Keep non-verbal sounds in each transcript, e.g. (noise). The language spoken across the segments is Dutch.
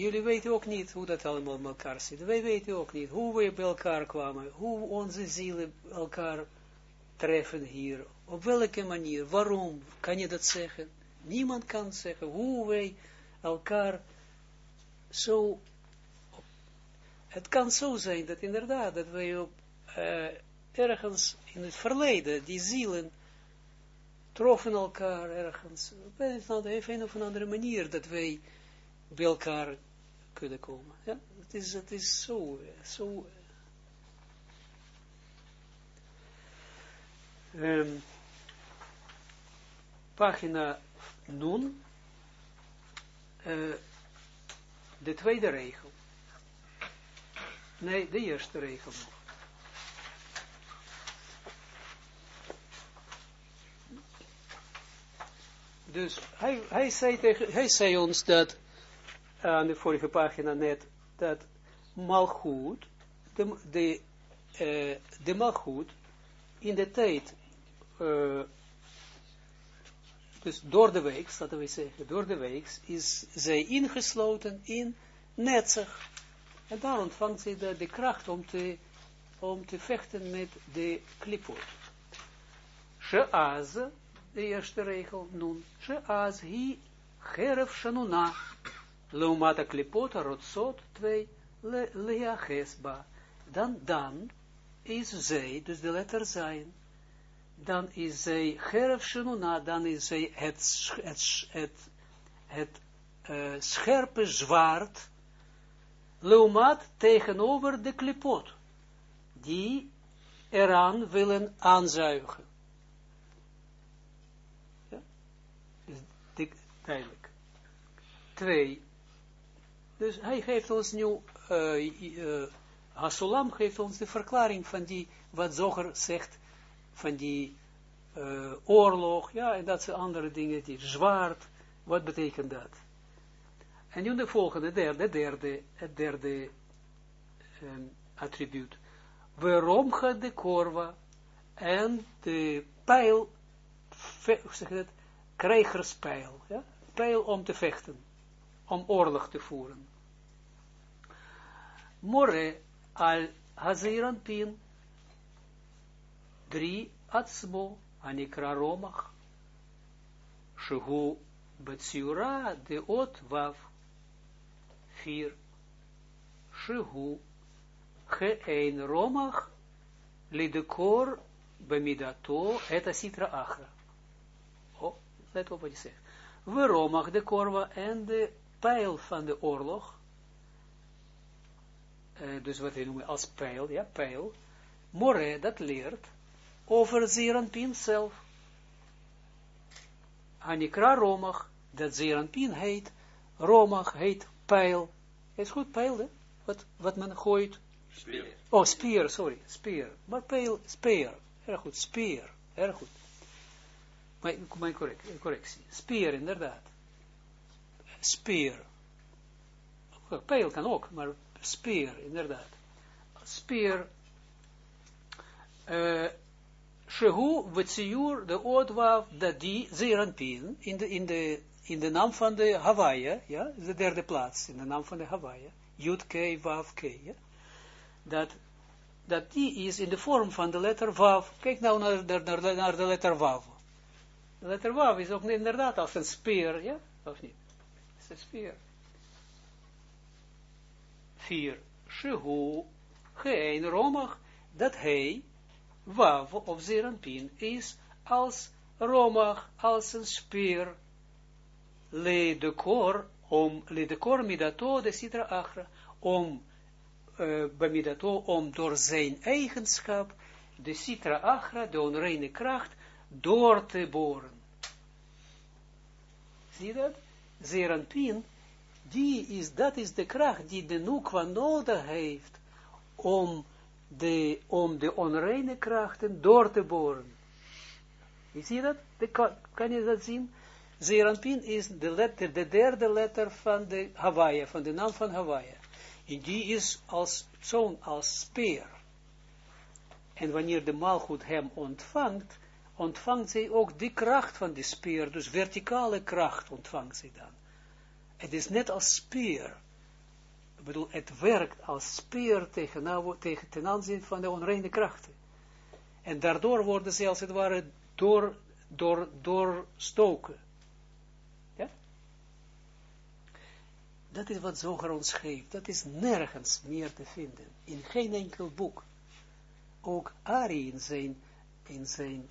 Jullie weten ook niet hoe dat allemaal met elkaar zit. Wij weten ook niet hoe we bij elkaar kwamen, hoe onze zielen elkaar treffen hier. Op welke manier, waarom, kan je dat zeggen? Niemand kan zeggen hoe wij elkaar zo... Het kan zo zijn dat inderdaad, dat wij op, uh, ergens in het verleden, die zielen troffen elkaar ergens, op een of andere manier, dat wij bij elkaar kunnen komen. Ja, het is, het is zo, zo. Um, pagina Nun, uh, de tweede regel. Nee, de eerste regel nog. Dus hij, hij, zei tegen, hij zei ons dat, aan de vorige pagina net, dat malgoed, de, de, uh, de malgoed, in de tijd, uh, dus door de week, laten we zeggen, door de week, is zij ingesloten in netzig. En daar ontvangt zij de, de kracht om te, om te vechten met de klipot. Sheaz, de eerste regel, nun, sheaz hi geref shanuna, leumata klipota rotsot, twee, le, leachesba. Dan, dan is zij, dus de letter zijn, dan is zij geref shanuna, dan is zij het, het, het, het uh, scherpe zwaard, leumat tegenover de klipot, die eraan willen aanzuigen. Duidelijk. Twee. Dus hij geeft ons nu, uh, uh, Hasulam geeft ons de verklaring van die, wat Zoger zegt, van die uh, oorlog, ja, en dat zijn andere dingen, die zwaard, wat betekent dat? En nu de volgende, derde, derde, het derde um, attribuut. Waarom gaat de korva en de pijl, hoe zeg je dat, krijgerspijl, ja? pijl om te vechten, om oorlog te voeren. More al haziran pin, drie atzmo, anikra romach, shehu betsiura de ot vav, vier, shehu ge romach, lidekor bemidato et asitra achra let op wat je zegt. We mag de korva en de pijl van de oorlog, uh, dus wat we noemen als pijl, ja, pijl, more, dat leert over Zeranpin zelf. Anikra Romach, dat Zeranpin heet, Romach heet pijl. Is goed, pijl, hè? Wat, wat men gooit. Speer. Oh, speer, sorry, speer. Maar pijl, speer. Erg goed, speer. Erg goed. Mijn, mijn correctie. Speer, inderdaad. Speer. Pijl kan ook, maar speer, inderdaad. Speer. Uh, Shehu Wetsiur, de oordwaaf, dat die Zeranpien, in de, in, de, in de naam van de Hawaii, ja, de derde plaats, in de naam van de Hawaii, Yud K, Wav K, ja, dat, dat die is in de vorm van de letter Wav. Kijk nou naar, naar, naar de letter Wav. De letter Wav is ook inderdaad als een speer, ja? Of niet? Het is een speer. Vier. Shehu, geen romach, dat hij, Wav of Zeranpin, is als romach, als een speer. Le de kor, om, le de kor midato de sitra achra, om, uh, bemidato, om door zijn eigenschap, de sitra achra, de onreine kracht, door te boren. Zie je dat? Zeranpin, die is, dat is de kracht die de Nukwa nodig heeft om de, om de onreine krachten door te boren. Je ziet dat? De, kan je dat zien? Zeranpin is de, letter, de derde letter van de Hawaii, van de naam van Hawaii. En die is als zo'n, als speer. En wanneer de maalgoed hem ontvangt, ontvangt zij ook die kracht van die speer, dus verticale kracht ontvangt zij dan. Het is net als speer. bedoel, het werkt als speer tegen, nou, tegen ten aanzien van de onreine krachten. En daardoor worden ze als het ware door, door, doorstoken. Ja? Dat is wat Zoger ons geeft. Dat is nergens meer te vinden. In geen enkel boek. Ook Ari in zijn, in zijn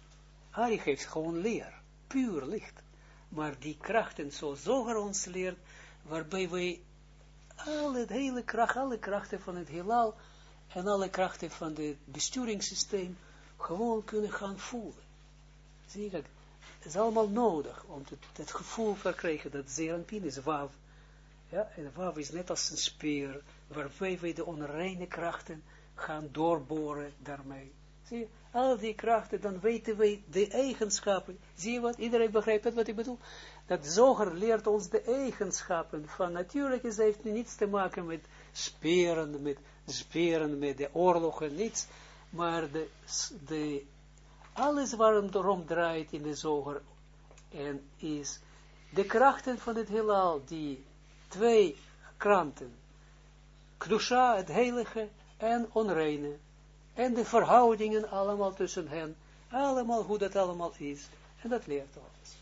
Ari geeft gewoon leer. Puur licht. Maar die krachten, zoals Zoger ons leert, waarbij wij alle, hele kracht, alle krachten van het heelal en alle krachten van het besturingssysteem gewoon kunnen gaan voelen. Zie je dat? Het is allemaal nodig om het, gevoel te krijgen dat Zeranpin is wav. Ja, en wav is net als een speer, waarbij wij de onreine krachten gaan doorboren daarmee. Zie je, al die krachten, dan weten wij de eigenschappen. Zie je wat? Iedereen begrijpt wat ik bedoel? Dat zoger leert ons de eigenschappen van natuurlijk is heeft niets te maken met speren, met speren, met de oorlogen, niets. Maar de, de, alles waarom draait in de zoger en is de krachten van het heelal, die twee kranten, Kdusha, het heilige, en onreine, en de verhoudingen allemaal tussen hen, allemaal hoe dat allemaal is, en dat leert ons.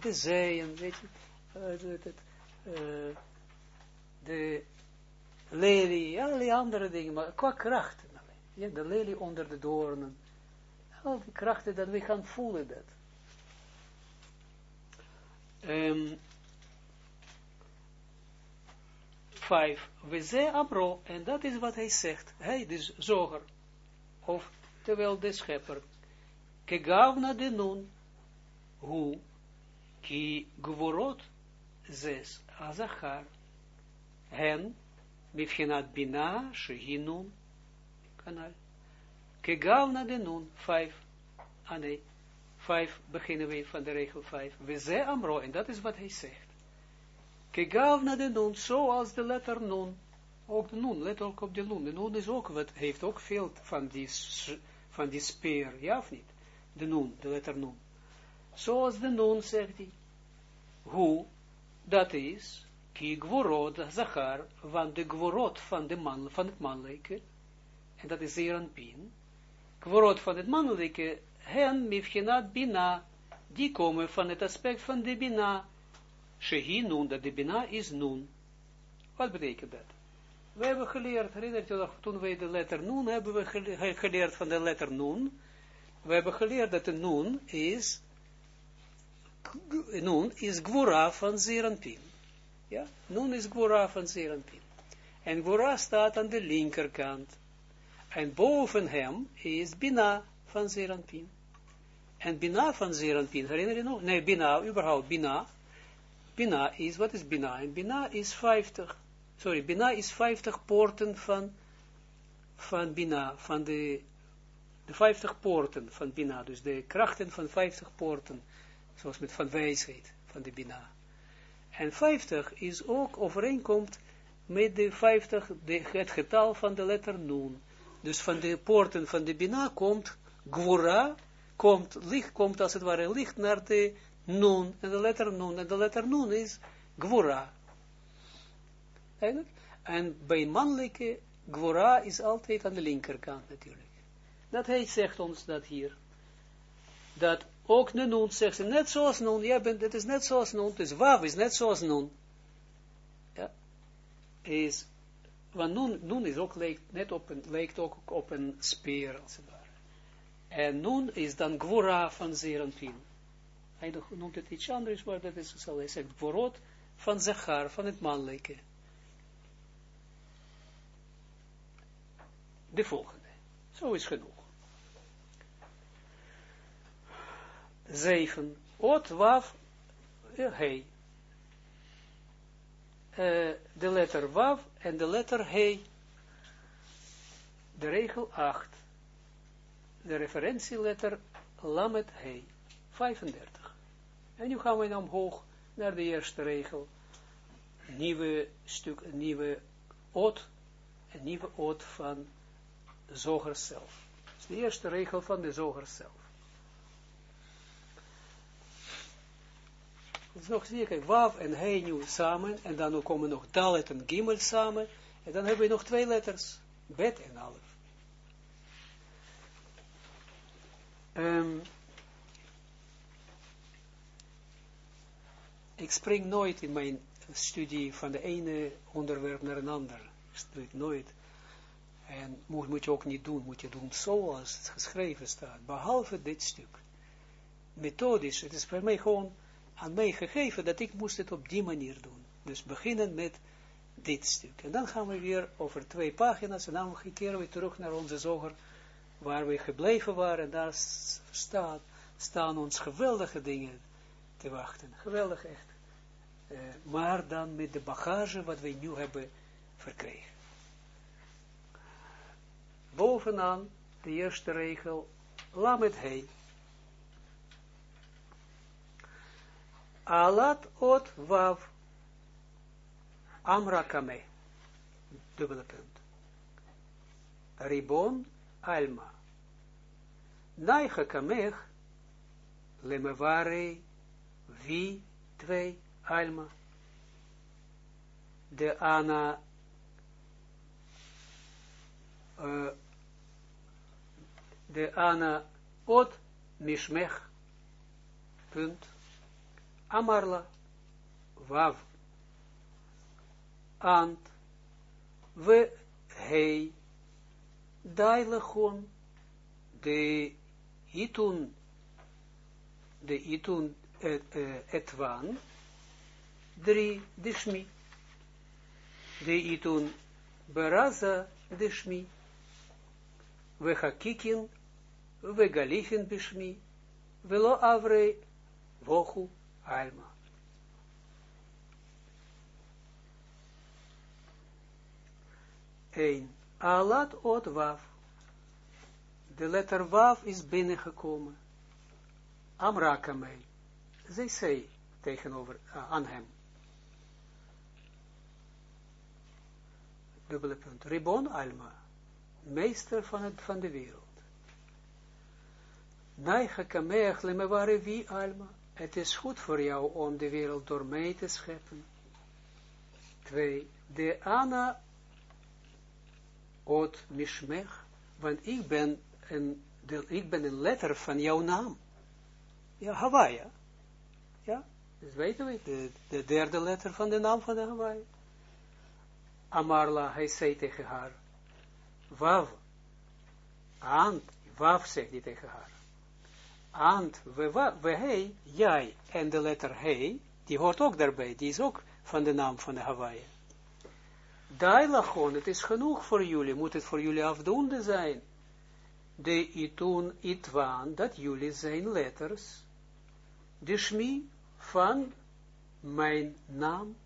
De zeeën, weet je, uh, uh, de lelie, allerlei andere dingen, maar qua krachten alleen. Ja, de lelie onder de doornen, al die krachten, dat we gaan voelen dat. Um, vijf, we ze amro, en dat is wat hij zegt, hij dus zoger, of terwijl de schepper, kegavna de nun, hoe, ki gvorot, zes, azachar, hen, mifchenat bina, shehinun, kanal, kegavna de nun, vijf, ah nee, vijf beginnen we van de regel vijf, we ze amro, en dat is wat hij zegt. Kegavna de nun, zoals de letter nun, ook de nun, let ook op de nun. De nun is ook wat, heeft ook veel van die, van die speer, ja of niet? De nun, de letter nun. Zoals de nun, zegt hij. Hoe, dat is, ki gvorot zachar, want de gvorot van, de man, van het mannelijke, en dat is zeer pin, gvorot van het mannelijke, hen mifchenat bina, die komen van het aspect van de bina, shehi nun, dat de bina is nun. Wat betekent dat? We hebben geleerd, herinnert je nog, toen wij de letter Nun hebben geleerd van de letter Nun. We hebben geleerd dat de Nun is, Nun is Gwura van Zeranpin. Ja, Nun is Gwura van Zeranpin. En Gwura staat aan de linkerkant. En boven hem is Bina van Zeranpin. En Bina van Zeranpin, herinner je nog? Nee, Bina, überhaupt Bina. Bina is, wat is Bina? En Bina is 50 sorry, Bina is 50 poorten van, van Bina, van de, de 50 poorten van Bina, dus de krachten van 50 poorten, zoals met van wijsheid van de Bina. En 50 is ook overeenkomt met de 50, de, het getal van de letter Nun. Dus van de poorten van de Bina komt Gwura, komt licht, komt als het ware licht naar de Nun, en de letter Nun, en de letter Nun is Gwura. En bij mannelijke Gwora is altijd aan de linkerkant natuurlijk. Dat hij zegt ons dat hier. Dat ook noen zegt, net zoals noen, ja, bent, het is net zoals noen, dus wav is net zoals noen. Ja, is, want noen, noen is ook, lijkt, net op een, lijkt ook op een speer, als het ware. En noen is dan gwora van Zeranpin. Hij noemt het iets anders, maar dat is, zal hij zeggen, gworot van Zachar, van het mannelijke. de volgende. Zo is genoeg. 7. Ot, waf, hey. Uh, de letter waf en de letter hey. De regel 8. De referentieletter lamet hey. 35. En nu gaan we dan omhoog naar de eerste regel. Nieuwe stuk, nieuwe ot, een nieuwe ot van zoger zelf. De eerste regel van de zoger zelf. Dus nog zie je, kijk, en He nu samen, en dan komen nog Dalet en Gimel samen, en dan hebben we nog twee letters, Bet en Alef. Um, ik spring nooit in mijn studie van de ene onderwerp naar een ander. Ik nooit. En moet, moet je ook niet doen, moet je doen zoals het geschreven staat, behalve dit stuk. Methodisch, het is bij mij gewoon aan mij gegeven dat ik moest het op die manier doen. Dus beginnen met dit stuk. En dan gaan we weer over twee pagina's en dan keren we terug naar onze zoger waar we gebleven waren. En daar staat, staan ons geweldige dingen te wachten. Geweldig echt. Uh, maar dan met de bagage wat we nu hebben verkregen. Bovenaan de eerste regel, lamet heen. Alat ot wav Amra kame. Dubbele punt. Ribon alma. Naicha kamech lemevare vi twee alma. De ana de ana ot mishmech punt amarla vav ant, we, hei, dailachon, de itun, de itun et, etwan, drie, dishmi, de itun beraza, dishmi, we hakikin, we galifin velo avre, vochu, alma. 1. Alat ot waf. De letter waf is binnengekomen. Amrakamei. Zij zei tegenover uh, aan hem. Dubbele punt. Ribon Alma. Meester van, het, van de wereld. Naicha kameach lemeware wie Alma. Het is goed voor jou om de wereld door mij te scheppen. 2. De Anna ot mishmech, want ik ben een, ik ben een letter van jouw naam. Ja, Hawaii. Ja, dus weten we, de, de derde letter van de naam van de Hawaii. Amarla, hij zei tegen haar, Wav, Ant, Wav zegt hij tegen haar. Ant, we, we, hij, jij, en de letter hij, die hoort ook daarbij, die is ook van de naam van de Hawaii. Dailachon, het is genoeg voor jullie, moet het voor jullie afdoende zijn. De itun itwan, dat jullie zijn letters. De shmi van mijn naam.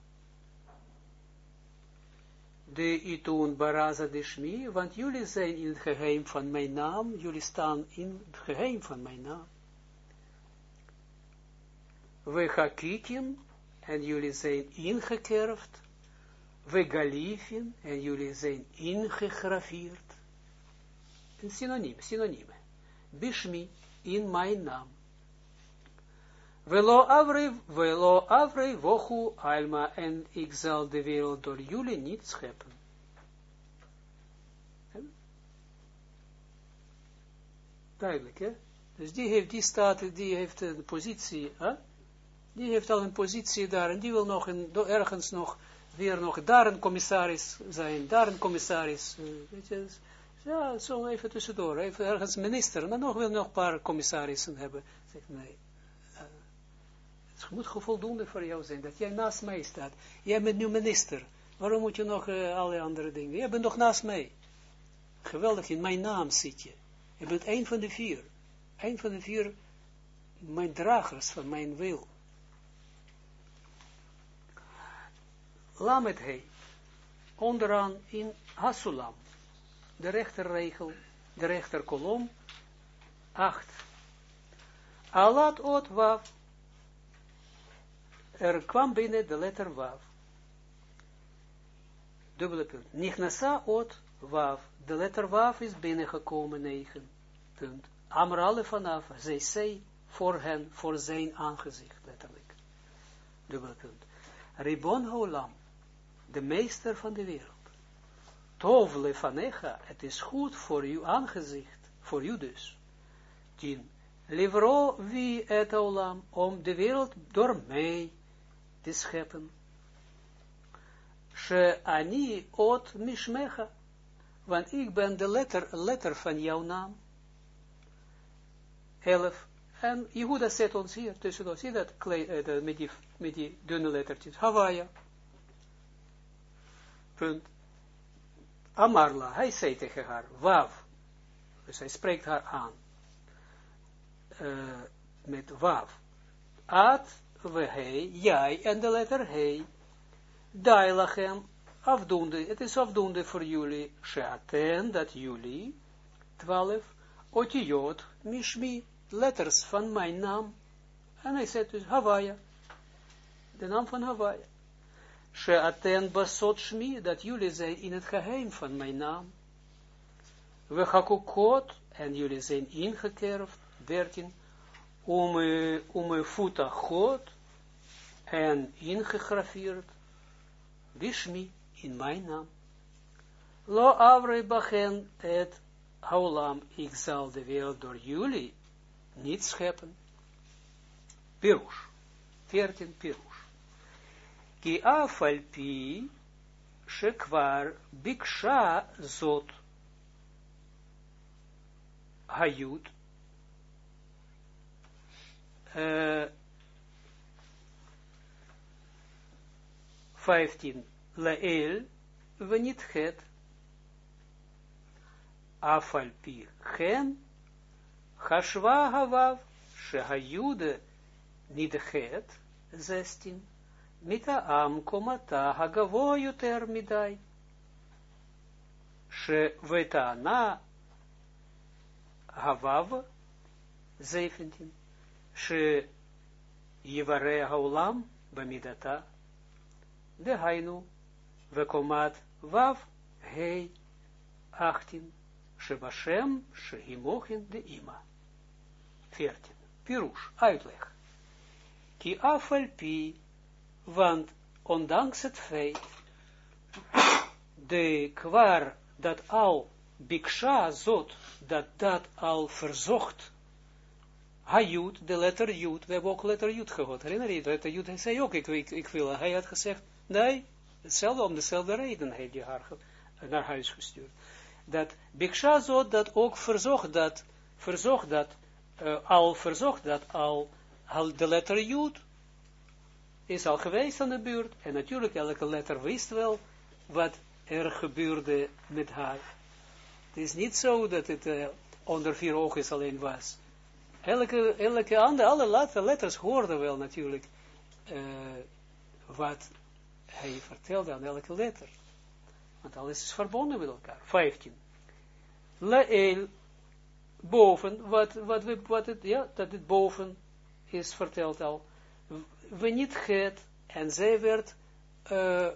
De itun baraza de shmi, want jullie zijn in het geheim van mijn naam, jullie staan in het geheim van mijn naam. We hakikim, en jullie zijn ingekerfd we galifin, en jullie zijn ingegraveerd. Een synoniem, synonieme. Bishmi, in mijn naam. Velo avre, velo avre, wochu alma, en ik zal de wereld door jullie niet scheppen. Duidelijk, hè? Dus die heeft, die staat, die heeft een positie, hè? Die heeft al een positie daar, en die wil nog ergens nog weer nog daar een commissaris zijn, daar een commissaris, uh, weet je, ja, zo even tussendoor, even ergens minister, dan nog wil nog een paar commissarissen hebben. Zeg, nee, uh, het moet voldoende voor jou zijn, dat jij naast mij staat. Jij bent nu minister, waarom moet je nog uh, alle andere dingen, jij bent nog naast mij. Geweldig, in mijn naam zit je. Je bent een van de vier, een van de vier, mijn dragers van mijn wil. Lamet he, onderaan in Hasulam, de rechterregel, de rechterkolom, 8. Alat ot wav, er kwam binnen de letter wav. Dubbele punt. Nichnasa ot wav, de letter wav is binnengekomen, 9. Punt. Amrale vanaf, zij zei voor hen, voor zijn aangezicht, letterlijk. dubbele punt. Ribon Haolam, de meester van de wereld. Tov lefanecha, het is goed voor uw aangezicht, voor u dus. Tien, livro wie et olam, om de wereld door mij te scheppen. She ani ot mishmecha, want ik ben de letter, letter van jouw naam. Elf. En Jehuda zet ons hier tussendoor, zie dat, uh, met, die, met die dunne lettertjes, Hawaii. Punt. Amarla, hij zei tegen haar, wav. Dus hij spreekt haar aan. Uh, met wav. At, we, hij, jij en de letter hij. Dailachem, afdoende, het is afdoende voor jullie, sheaten, dat jullie, twaalf, otiot, mishmi, letters van mijn naam. En hij zegt dus Hawaii, de naam van Hawaii. Sheaten basot shmi, dat jullie zijn in het geheim van mijn naam. We hakukot, en jullie zijn ingekerfd, dertien, om, om futa god, en ingegraveerd, bishmi, in mijn naam. Lo avre bachen et haulam, ik zal de wereld door jullie niet scheppen. Pirush. 14 Pirush. Ki afalpi shekwar biksha zot. Hayut. 15 leel venit het. Afalpi gen Hashva havav shehayude nidchet 16 mita am komata hagavo yuter midai she vetana havav 17 she yivare haulam bamidata de hainu vekomat vav hei 18 Shebashem, Shehimochin, de Ima. 14. Pirush, uitleg. Want ondanks het feit, de kwar dat al biksha zot, dat dat al verzocht, Hayut, de letter Jut, we hebben ook letter Jut gehoord, herinner je, letter Jut, hij zei ook, ik, wil, hij had gezegd, nee, hetzelfde, om dezelfde reden heeft je haar naar huis gestuurd. Dat Biksha zot dat ook verzocht dat, verzocht dat, uh, al verzocht dat al, al de letter Jut is al geweest aan de buurt. En natuurlijk elke letter wist wel wat er gebeurde met haar. Het is niet zo dat het uh, onder vier ogen alleen was. Elke, elke andere, alle letters hoorden wel natuurlijk uh, wat hij vertelde aan elke letter. Want alles is verbonden met elkaar. 15. Leel, boven, wat, wat, wat het, ja, dat het boven is verteld al. We niet het, en zij werd uh,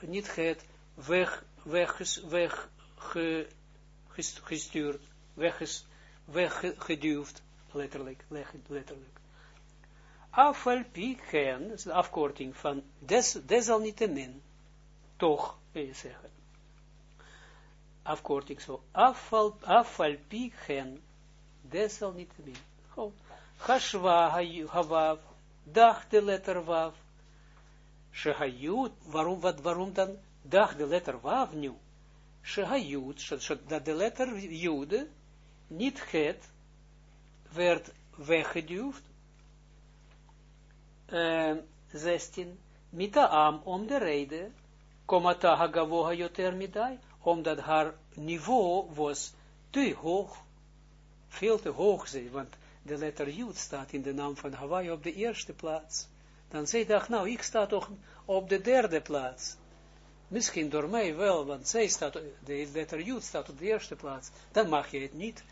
niet het weg, weg, weg ge, gestuurd, wegges, weggeduwd, letterlijk, letterlijk. Dat is de afkorting van des, desalniettemin, toch, wil je zeggen afkorting zo, afval, afval pieken, desal niet te min. Gewoon, hashwa havav, dag de letter wav, shehayut, waarom, wat, waarom dan, dag de letter wav nu, shehayut, dat de letter jude, niet het, werd weggeduwd, uh, 16, mitaam, om de reden, komata hagavoha yoter midai, omdat haar niveau was te hoog, veel te hoog, want de letter Jud staat in de naam van Hawaii op de eerste plaats. Dan zei dacht, nou, ik sta toch op de derde plaats. Misschien door mij wel, want zij staat, de letter Jud staat op de eerste plaats. Dan mag je het niet,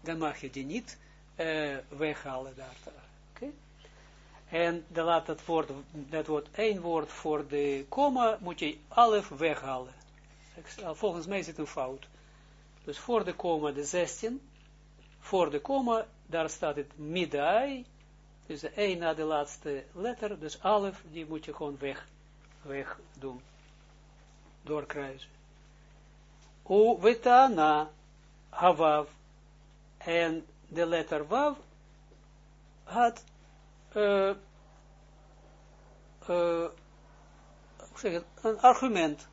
dan mag je die niet uh, weghalen daar. Oké? En dan laat dat woord, dat wordt één woord voor de komma, moet je alef weghalen. Volgens mij is het een fout. Dus voor de komma de 16, voor de komma, daar staat het midai, dus de een na de laatste letter, dus alef, die moet je gewoon weg, weg doen, doorkruisen. U wetana havav, en de letter wav had, zeg het, een argument,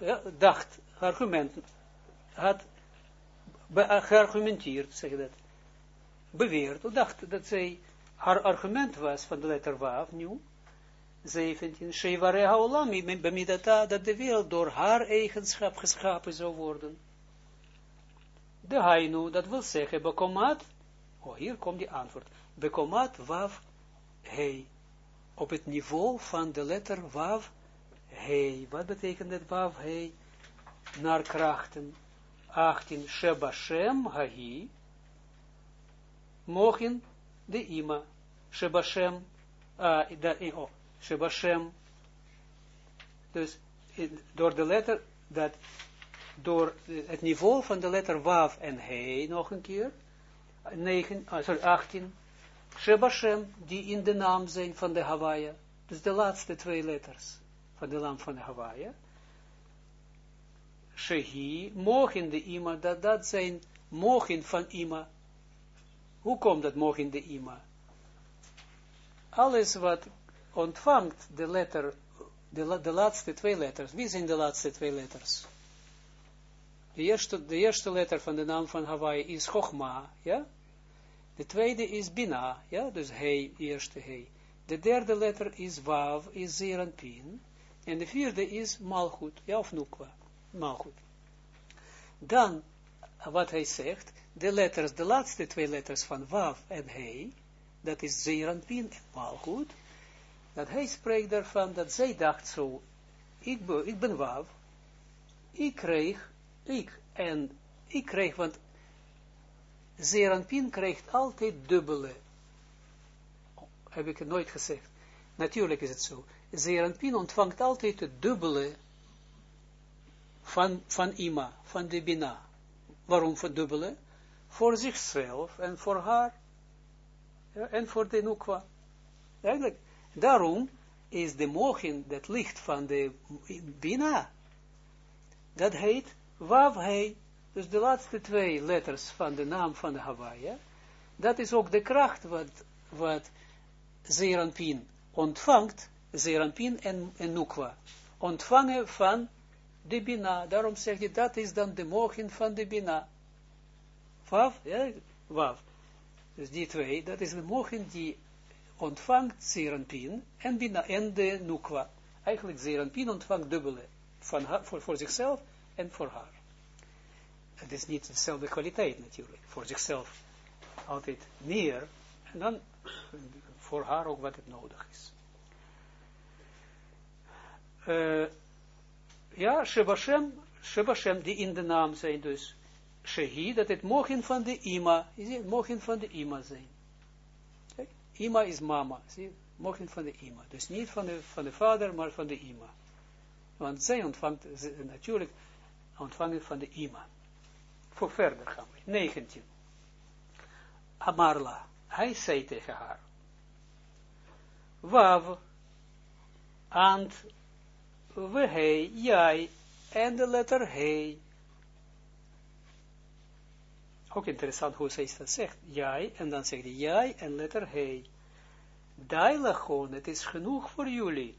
ja, dacht, argument, had geargumenteerd, zeg dat, beweerd, dacht dat zij, haar argument was van de letter Wav, nu, 17, Shevare Haolam, bemidata, dat de wereld door haar eigenschap geschapen zou worden. De Hainu, dat wil zeggen, bekomat, oh hier komt die antwoord, bekomat Wav, Hei, op het niveau van de letter Wav, Hei, wat betekent het Wav, Hei? Naar krachten, 18, Shebashem, Hahi, mogen de ima, Shebashem, dus door de letter, dat door het niveau van de letter Wav en He, nog een keer, 9, uh, sorry, 18, Shebashem, die in de naam zijn van de Hawaii, dus de laatste twee letters van de naam van de Hawaii, Shehi, mogen de ima, dat dat zijn mogen van ima. Hoe komt dat mogen de ima? Alles wat ontvangt de letter, de, de laatste twee letters. Wie zijn de laatste twee letters? De eerste, de eerste letter van de naam van Hawaii is Chogma, ja? De tweede is Bina, ja? Dus Hei, eerste Hei. De derde letter is Wav, is Zeranpin. En de vierde is Malchut, ja, of Nukwa. Malchut. Dan, wat hij zegt, de letters, de laatste twee letters van Wav en Hei, dat is Zeranpin en Malchut, dat hij spreekt daarvan, dat zij dacht zo, ik, ik ben Wav, ik kreeg, ik, en ik kreeg, want Zeranpin krijgt altijd dubbele, heb ik het nooit gezegd, natuurlijk is het zo, Zeranpin ontvangt altijd het dubbele van, van Ima, van de Bina. Waarom verdubbelen? Voor zichzelf en voor haar. Ja, en voor de Nukwa. Eigenlijk, daarom is de mogen, dat licht van de Bina, dat heet Wavhei. Dus de laatste twee letters van de naam van de Hawaii, dat is ook de kracht wat, wat Zeranpin ontvangt, Zeranpin en, en Nukwa, ontvangen van de Bina. Daarom zeg je, dat is dan de mogen van de Bina. Waf, ja, waf. Dus die twee, dat is de mogen die ontvangt Zeranpin en Bina en de Nukwa. Eigenlijk Zeranpin ontvangt dubbele, van haar, voor, voor zichzelf en voor haar. Het is niet dezelfde kwaliteit natuurlijk. Voor zichzelf altijd meer. En dan voor haar ook wat het nodig is. Uh, ja, Shebashem, Shebashem, die in de naam zijn dus. Shehi, dat het mogen van de ima, is het mogen van de ima zijn. Ima is mama, zie mogen van de ima. Dus niet van de, van de vader, maar van de ima. Want zij ontvangt, natuurlijk ontvangen van de ima. Voor verder gaan we. 19. Amarla, hij zei tegen haar. Wav, ant we hei, jij, en de letter hei. Ook interessant hoe zij dat zegt. Jij, en dan zegt hij jij en letter hei. Dailachon, het is genoeg voor jullie.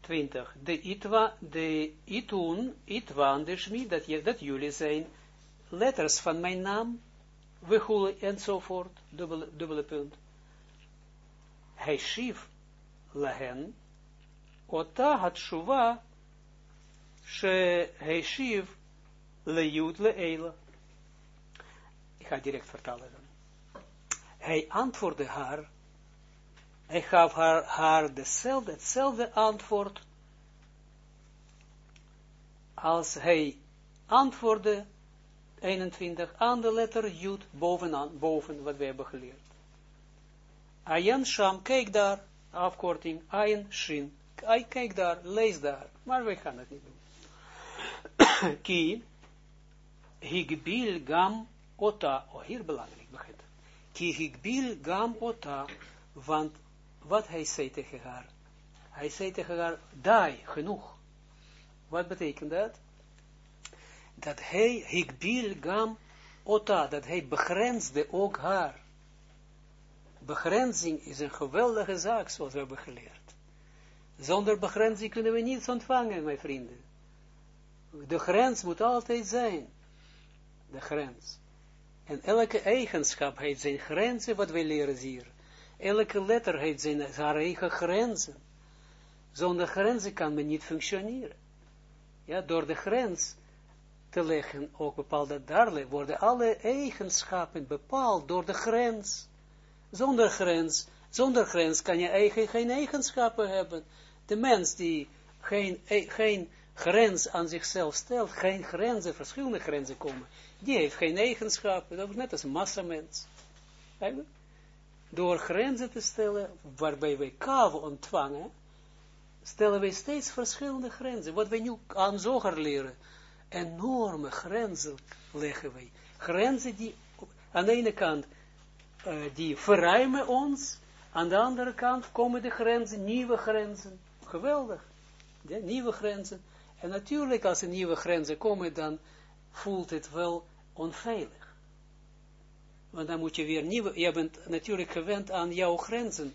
20. De itwa, de itun, itwan, shmi, dat, jullie zijn letters van mijn naam, wehule, enzovoort, dubbele, dubbele punt. Hij schief Hatshuva she heishiv lejut leela. Ik ga direct vertalen dan. Hij antwoordde haar, hij gaf haar, haar dezelfde, hetzelfde antwoord als hij antwoordde 21 aan de letter Jud bovenaan, boven wat we hebben geleerd. Ayan Sham, kijk daar, afkorting, Ayan Shin kijk daar, lees daar, maar wij gaan het niet doen. (coughs) Ki, higbil gam ota, oh hier belangrijk begint. Kihikbil gam ota, want wat hij zei tegen haar, hij zei tegen haar, dai, genoeg. Wat betekent dat? Dat hij, hikbil gam ota, dat hij begrensde ook haar. Begrenzing is een geweldige zaak, zoals we hebben geleerd. Zonder begrenzing kunnen we niets ontvangen, mijn vrienden. De grens moet altijd zijn. De grens. En elke eigenschap heeft zijn grenzen, wat wij leren hier. Elke letter heeft zijn, eigen grenzen. Zonder grenzen kan men niet functioneren. Ja, door de grens te leggen, ook bepaalde daar worden alle eigenschappen bepaald door de grens. Zonder grens, zonder grens kan je eigen, geen eigenschappen hebben. De mens die geen, e, geen grens aan zichzelf stelt, geen grenzen, verschillende grenzen komen, die heeft geen eigenschappen. Dat is net als een massamens. Door grenzen te stellen, waarbij wij kave ontvangen, stellen wij steeds verschillende grenzen. Wat wij nu aan zoger leren, enorme grenzen leggen wij. Grenzen die aan de ene kant, uh, die verruimen ons, aan de andere kant komen de grenzen, nieuwe grenzen. Geweldig. Ja, nieuwe grenzen. En natuurlijk, als er nieuwe grenzen komen, dan voelt het wel onveilig. Want dan moet je weer nieuwe, je bent natuurlijk gewend aan jouw grenzen,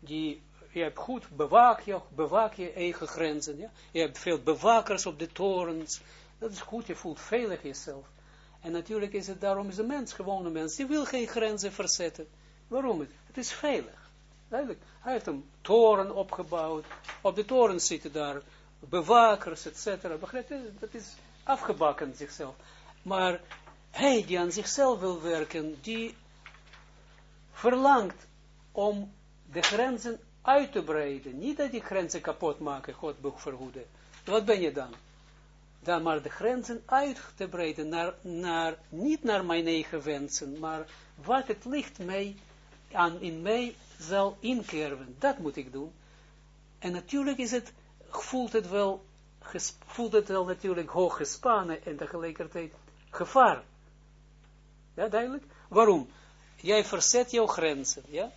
die je hebt goed, bewaak je, bewaak je eigen grenzen, ja. Je hebt veel bewakers op de torens, dat is goed, je voelt veilig jezelf. En natuurlijk is het, daarom is de mens, gewone mens, die wil geen grenzen verzetten. Waarom? Het is veilig. Hij heeft een toren opgebouwd, op de toren zitten daar bewakers, etc. Begrijp je? Dat is afgebakken zichzelf. Maar hij die aan zichzelf wil werken, die verlangt om de grenzen uit te breiden. Niet dat die grenzen kapot maken, God verhoeden. Wat ben je dan? Dan maar de grenzen uit te breiden, naar, naar, niet naar mijn eigen wensen, maar wat het licht mij, aan, in mij zal inkerven. Dat moet ik doen. En natuurlijk is het, voelt het wel, voelt het wel natuurlijk hoog gespannen en tegelijkertijd gevaar. Ja, duidelijk? Waarom? Jij verzet jouw grenzen, ja?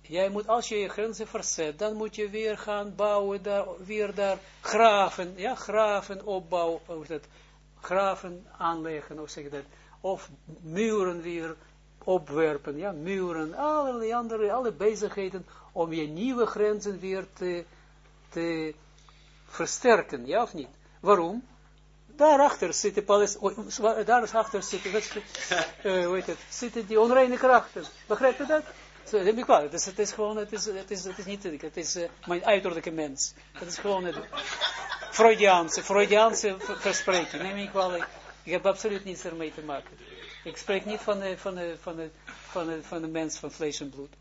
Jij moet, als je je grenzen verzet, dan moet je weer gaan bouwen, daar, weer daar graven, ja, graven opbouwen, of dat, graven aanleggen, of zeg dat, of muren weer opwerpen, ja, muren, allerlei andere, alle bezigheden, om je nieuwe grenzen weer te, te versterken, ja of niet? Waarom? Daarachter zitten Palest daarachter zitten, (laughs) uh, hoe heet het, zitten die onreine krachten. Begrijp je dat? Zo, dat ik. Dus het is gewoon, het is, het is, het is niet, het is uh, mijn uiterlijke mens. Het is gewoon het Freudiaanse, Freudiaanse verspreking. Neem ik wel, ik, ik heb absoluut niets ermee te maken. Ik spreek niet van de, van de, van de, van de, van de mens van vlees en bloed.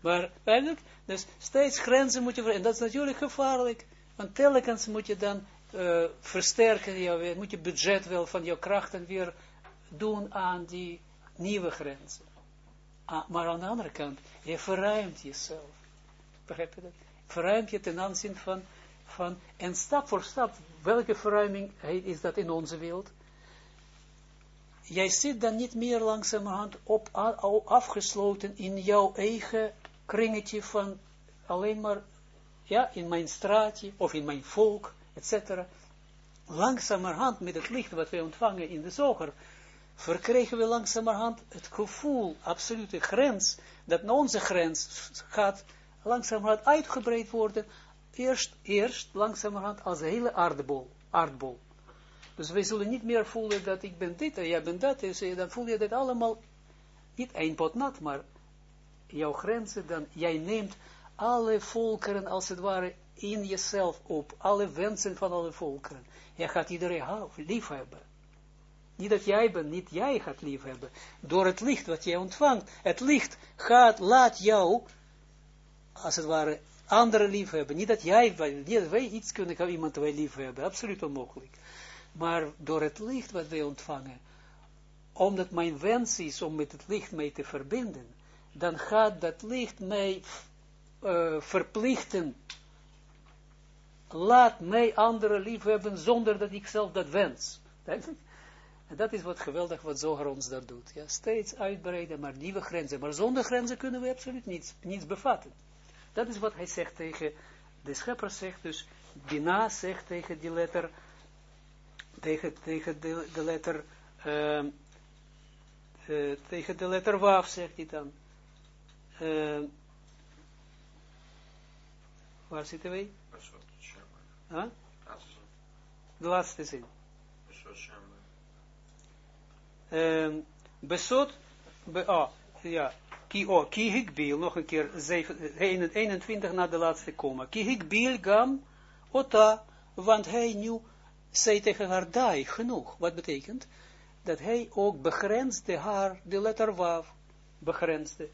Maar eigenlijk, dus steeds grenzen moet je, en dat is natuurlijk gevaarlijk. Want telkens moet je dan uh, versterken, jou, moet je budget wel van je krachten weer doen aan die nieuwe grenzen. Ah, maar aan de andere kant, je verruimt jezelf. Begrijp je dat? Verruimt je ten aanzien van, van, en stap voor stap, welke verruiming is dat in onze wereld? Jij zit dan niet meer langzamerhand op, afgesloten in jouw eigen kringetje van alleen maar, ja, in mijn straatje, of in mijn volk, etc. Langzamerhand met het licht wat wij ontvangen in de zoger, verkrijgen we langzamerhand het gevoel, absolute grens, dat onze grens gaat langzamerhand uitgebreid worden, eerst, eerst langzamerhand als een hele aardbol, aardbol. Dus wij zullen niet meer voelen dat ik ben dit en jij bent dat, dus dan voel je dat allemaal, niet één pot nat, maar jouw grenzen, dan, jij neemt alle volkeren als het ware in jezelf op, alle wensen van alle volkeren. Jij gaat iedereen lief hebben. Niet dat jij bent, niet jij gaat lief hebben. Door het licht wat jij ontvangt. Het licht gaat, laat jou, als het ware, anderen lief hebben. Niet dat jij, niet wij iets kunnen, kan iemand wij lief hebben. Absoluut onmogelijk. Maar door het licht wat wij ontvangen, omdat mijn wens is om met het licht mee te verbinden, dan gaat dat licht mij uh, verplichten. Laat mij anderen lief hebben zonder dat ik zelf dat wens. (laughs) En dat is wat geweldig wat Zoger ons dat doet. Ja, steeds uitbreiden, maar nieuwe grenzen. Maar zonder grenzen kunnen we absoluut niets, niets bevatten. Dat is wat hij zegt tegen, de schepper zegt dus, Bina zegt tegen die letter, tegen, tegen de, de letter, uh, uh, tegen de letter Waf zegt hij dan. Uh, waar zitten wij? Huh? De laatste zin. Uh, besot, be, oh, ja, ki, oh, ki hikbil, nog een keer, 21 na de laatste komma. Ki hikbil gam, ota, want hij nu zei tegen haar, dai, genoeg. Wat betekent? Dat hij ook begrensde haar, de letter waf, begrensde.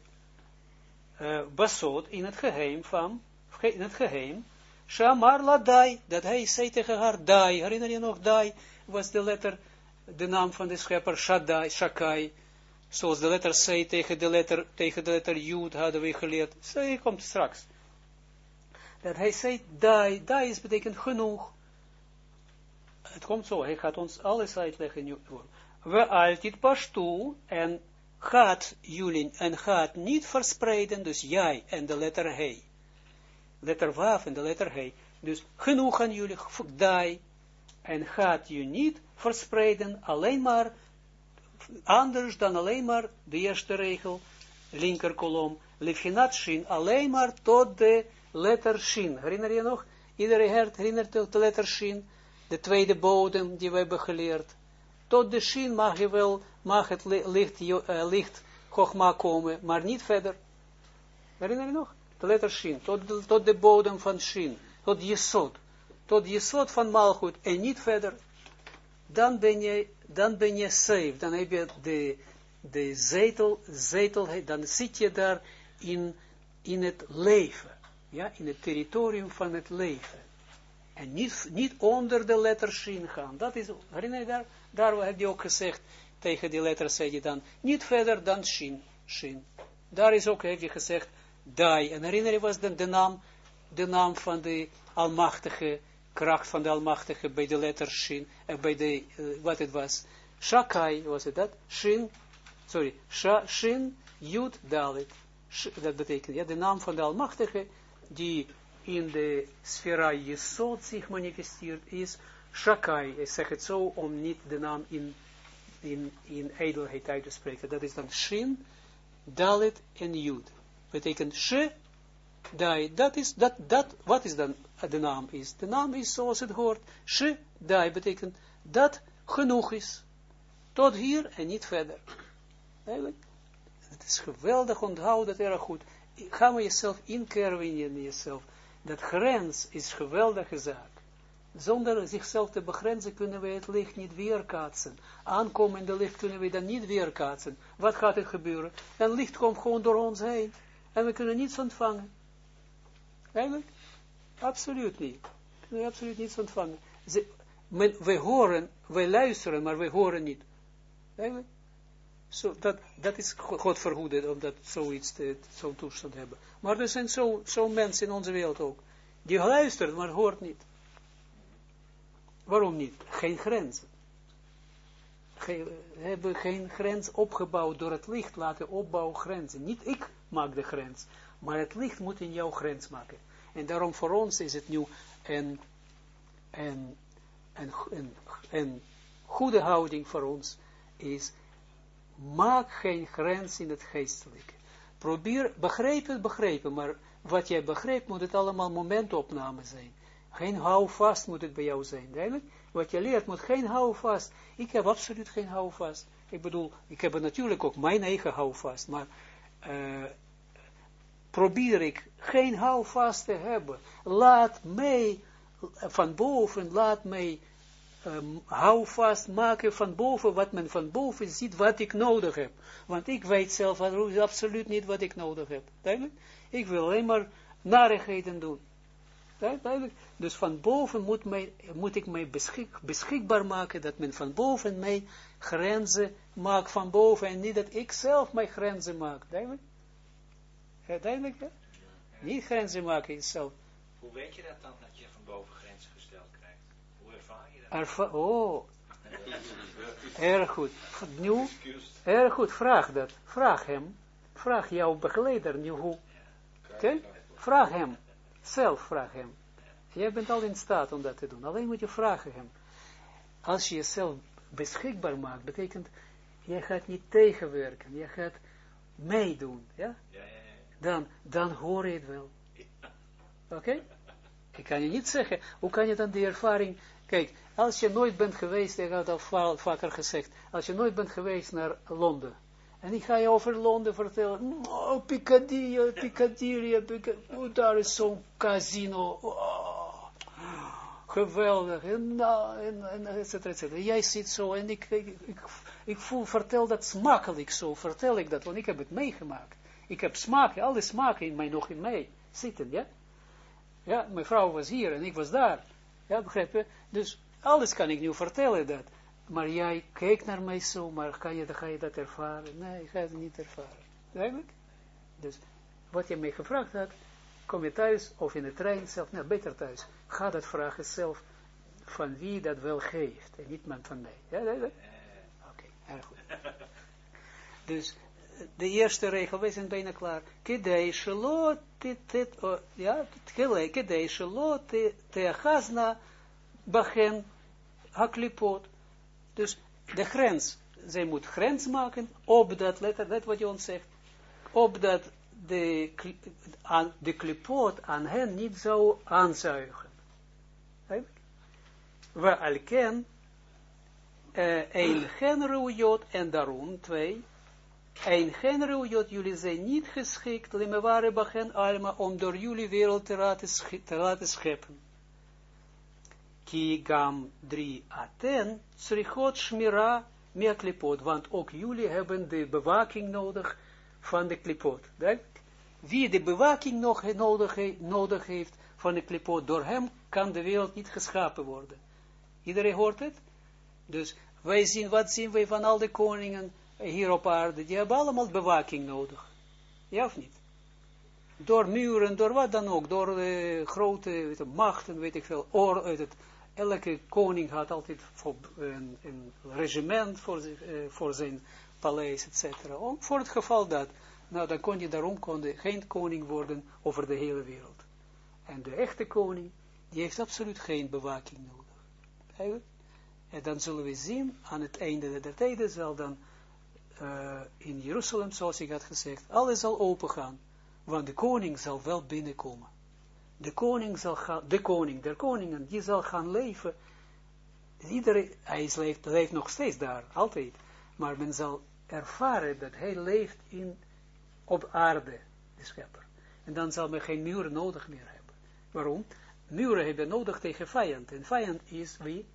Uh, basot, in het geheim van, in het geheim, Shamar la dai, dat hij zei tegen haar, dai, herinner je nog, dai, was de letter, de naam van de schepper, Shaddai, Shakai, zoals de letter C tegen de letter, tegen de letter Jud hadden we geleerd, zo komt straks. Dat hij zei, dai, dai is betekent genoeg. Het komt zo, hij gaat ons alles uitleggen nu. We altijd pashtu en gaat jullie en gaat niet verspreiden, dus jij en de letter he. Letter waf en de letter he. Dus genoeg aan jullie, dai, en gaat je niet verspreiden, alleen maar, anders dan alleen maar de eerste regel, linker kolom, lefinat shin, alleen maar tot de letter shin. Herinner je nog? Iedereen herinnert de letter shin, de tweede bodem die we hebben geleerd. Tot de shin mag je wel, mag het licht, uh, licht Chogma komen, maar niet verder. Herinner je nog? De letter shin, tot de, tot de bodem van shin, tot jesod, tot jesod van malchut en niet verder. Dan ben je, dan ben je safe, dan heb je de, de zetel, zetel, dan zit je daar in, in het leven, ja, in het territorium van het leven. En niet, niet onder de letter shin gaan. Dat is, herinner je daar? Daar heb je ook gezegd, tegen die letter zei je dan, niet verder dan shin. shin. Daar is ook, heb je gezegd, dai. En herinner je was de, de, naam, de naam van de almachtige, kracht van de almachtige bij de letter shin, en uh, bij de, uh, wat het was, shakai was het dat, shin, sorry, sha, shin, yud, dalit. Dat betekent, ja, de naam van de almachtige, die in de sfera Jesod zich manifesteert, is Shakai. Ik zeg het zo om niet de naam in, in, in edelheid uit te spreken. Dat is dan Shin, Dalit en Yud. Betekent She, Dai. Dat is, dat, dat, wat is dan de naam is? De naam is zoals het hoort. She, Dai betekent dat genoeg is. Tot hier en niet verder. Het is geweldig, onthoud dat erg goed. Ga maar jezelf inkerven in jezelf dat grens is geweldige zaak. Zonder zichzelf te begrenzen kunnen we het licht niet weerkaatsen. Aankomende licht kunnen we dan niet weerkaatsen. Wat gaat er gebeuren? En licht komt gewoon door ons heen. En we kunnen niets ontvangen. Eigenlijk? Absoluut niet. We kunnen absoluut niets ontvangen. We horen, wij luisteren, maar we horen niet. Eigenlijk? Dat, dat is God verhoeden, om dat zoiets, zo'n toestand hebben. Maar er zijn zo, zo mensen in onze wereld ook. Die luisteren, maar hoort niet. Waarom niet? Geen grenzen. Geen, hebben geen grens opgebouwd door het licht laten opbouwen grenzen. Niet ik maak de grens, maar het licht moet in jouw grens maken. En daarom voor ons is het nu een, een, een, een goede houding voor ons, is maak geen grens in het geestelijke. Probeer, begrijpen, begrijpen, maar wat jij begrijpt moet het allemaal momentopname zijn. Geen houvast moet het bij jou zijn, duidelijk? Wat je leert moet geen houvast. Ik heb absoluut geen houvast. Ik bedoel, ik heb natuurlijk ook mijn eigen houvast, maar uh, probeer ik geen houvast te hebben. Laat mij van boven, laat mij um, hou vast maken van boven, wat men van boven ziet, wat ik nodig heb. Want ik weet zelf absoluut niet wat ik nodig heb. Duidelijk? Ik wil alleen maar narigheden doen. Duidelijk? Dus van boven moet, moet ik mij beschik, beschikbaar maken, dat men van boven mij grenzen maakt van boven, en niet dat ik zelf mijn grenzen maak. Duidelijk? Duidelijk? Niet grenzen maken zelf. Hoe weet je dat dan, dat je van boven grenzen gesteld krijgt? Hoe ervaar je dat? Erva oh. Erg goed. Nu, erg goed, vraag dat. Vraag hem. Vraag jouw begeleider nu hoe. Oké? Vraag hem. Zelf vraag hem. Jij bent al in staat om dat te doen. Alleen moet je vragen hem. Als je jezelf beschikbaar maakt, betekent, je gaat niet tegenwerken. Je gaat meedoen. Ja? Dan, dan hoor je het wel. Oké? Ik kan je niet zeggen, hoe kan je dan die ervaring, kijk, als je nooit bent geweest, ik had al vaker gezegd, als je nooit bent geweest naar Londen, en ik ga je over Londen vertellen, oh, Piccadilly, Piccadilly, oh, daar is zo'n casino, oh, geweldig, en, nou, en, en, et cetera, et cetera. Jij zit zo, en ik, ik, voel, vertel dat smakelijk zo, vertel ik dat, want ik heb het meegemaakt. Ik heb smaak, alle smaken in mij nog in mij zitten, ja. Ja, mijn vrouw was hier en ik was daar. Ja, begrijp je? Dus alles kan ik nu vertellen dat. Maar jij kijkt naar mij zo, maar kan je, ga je dat ervaren? Nee, ik ga het niet ervaren. Eigenlijk? Dus wat je mij gevraagd had, kom je thuis of in de trein zelf, nou beter thuis. Ga dat vragen zelf van wie dat wel geeft en niet van mij. Ja, Oké, okay, erg goed. Dus de eerste regel, wij zijn bijna klaar. Kedei shalot, ja, kedei shalot, te bachen, haklipot. Dus de grens, zij moet grens maken, opdat, let, let wat je ons zegt, opdat de, de klipot aan hen niet zou aanzuigen. We alken, een gen en daarom twee, een genreujot, jullie zijn niet geschikt, limeware bachen alma, om door jullie wereld te laten scheppen. Ki gam drie aten, srichot shmira mea klipot, want ook jullie hebben de bewaking nodig van de klipot. Wie de bewaking nog nodig, nodig heeft van de klipot, door hem kan de wereld niet geschapen worden. Iedereen hoort het? Dus wij zien, wat zien wij van al de koningen, hier op aarde, die hebben allemaal bewaking nodig. Ja of niet? Door muren, door wat dan ook, door de grote weet machten, weet ik veel, or, het, elke koning had altijd voor, een, een, regiment voor, uh, voor zijn paleis, etc. Voor het geval dat, nou dan kon je daarom geen koning worden over de hele wereld. En de echte koning, die heeft absoluut geen bewaking nodig. En dan zullen we zien, aan het einde der tijden zal dan uh, in Jeruzalem, zoals ik had gezegd, alles open gaan, want de koning zal wel binnenkomen. De koning zal gaan, de koning, der koningen, die zal gaan leven. Iedereen, hij leeft, nog steeds daar, altijd. Maar men zal ervaren dat hij leeft in, op aarde, de schepper. En dan zal men geen muren nodig meer hebben. Waarom? Muren hebben nodig tegen vijand. En vijand is wie?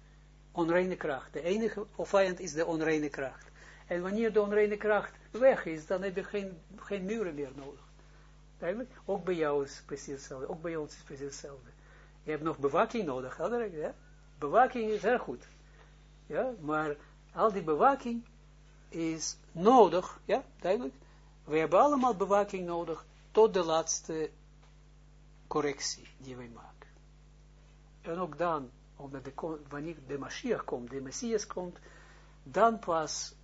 Onreine kracht. De enige vijand is de onreine kracht. En wanneer de onreine kracht weg is, dan heb je geen, geen muren meer nodig. Eigenlijk, ook bij jou is precies hetzelfde. Ook bij ons is precies hetzelfde. Je hebt nog bewaking nodig. Ja? Bewaking is heel goed. Ja? Maar al die bewaking is nodig. Ja, duidelijk. We hebben allemaal bewaking nodig tot de laatste correctie die wij maken. En ook dan, omdat de, wanneer de Mashiach komt, de Messias komt, dan pas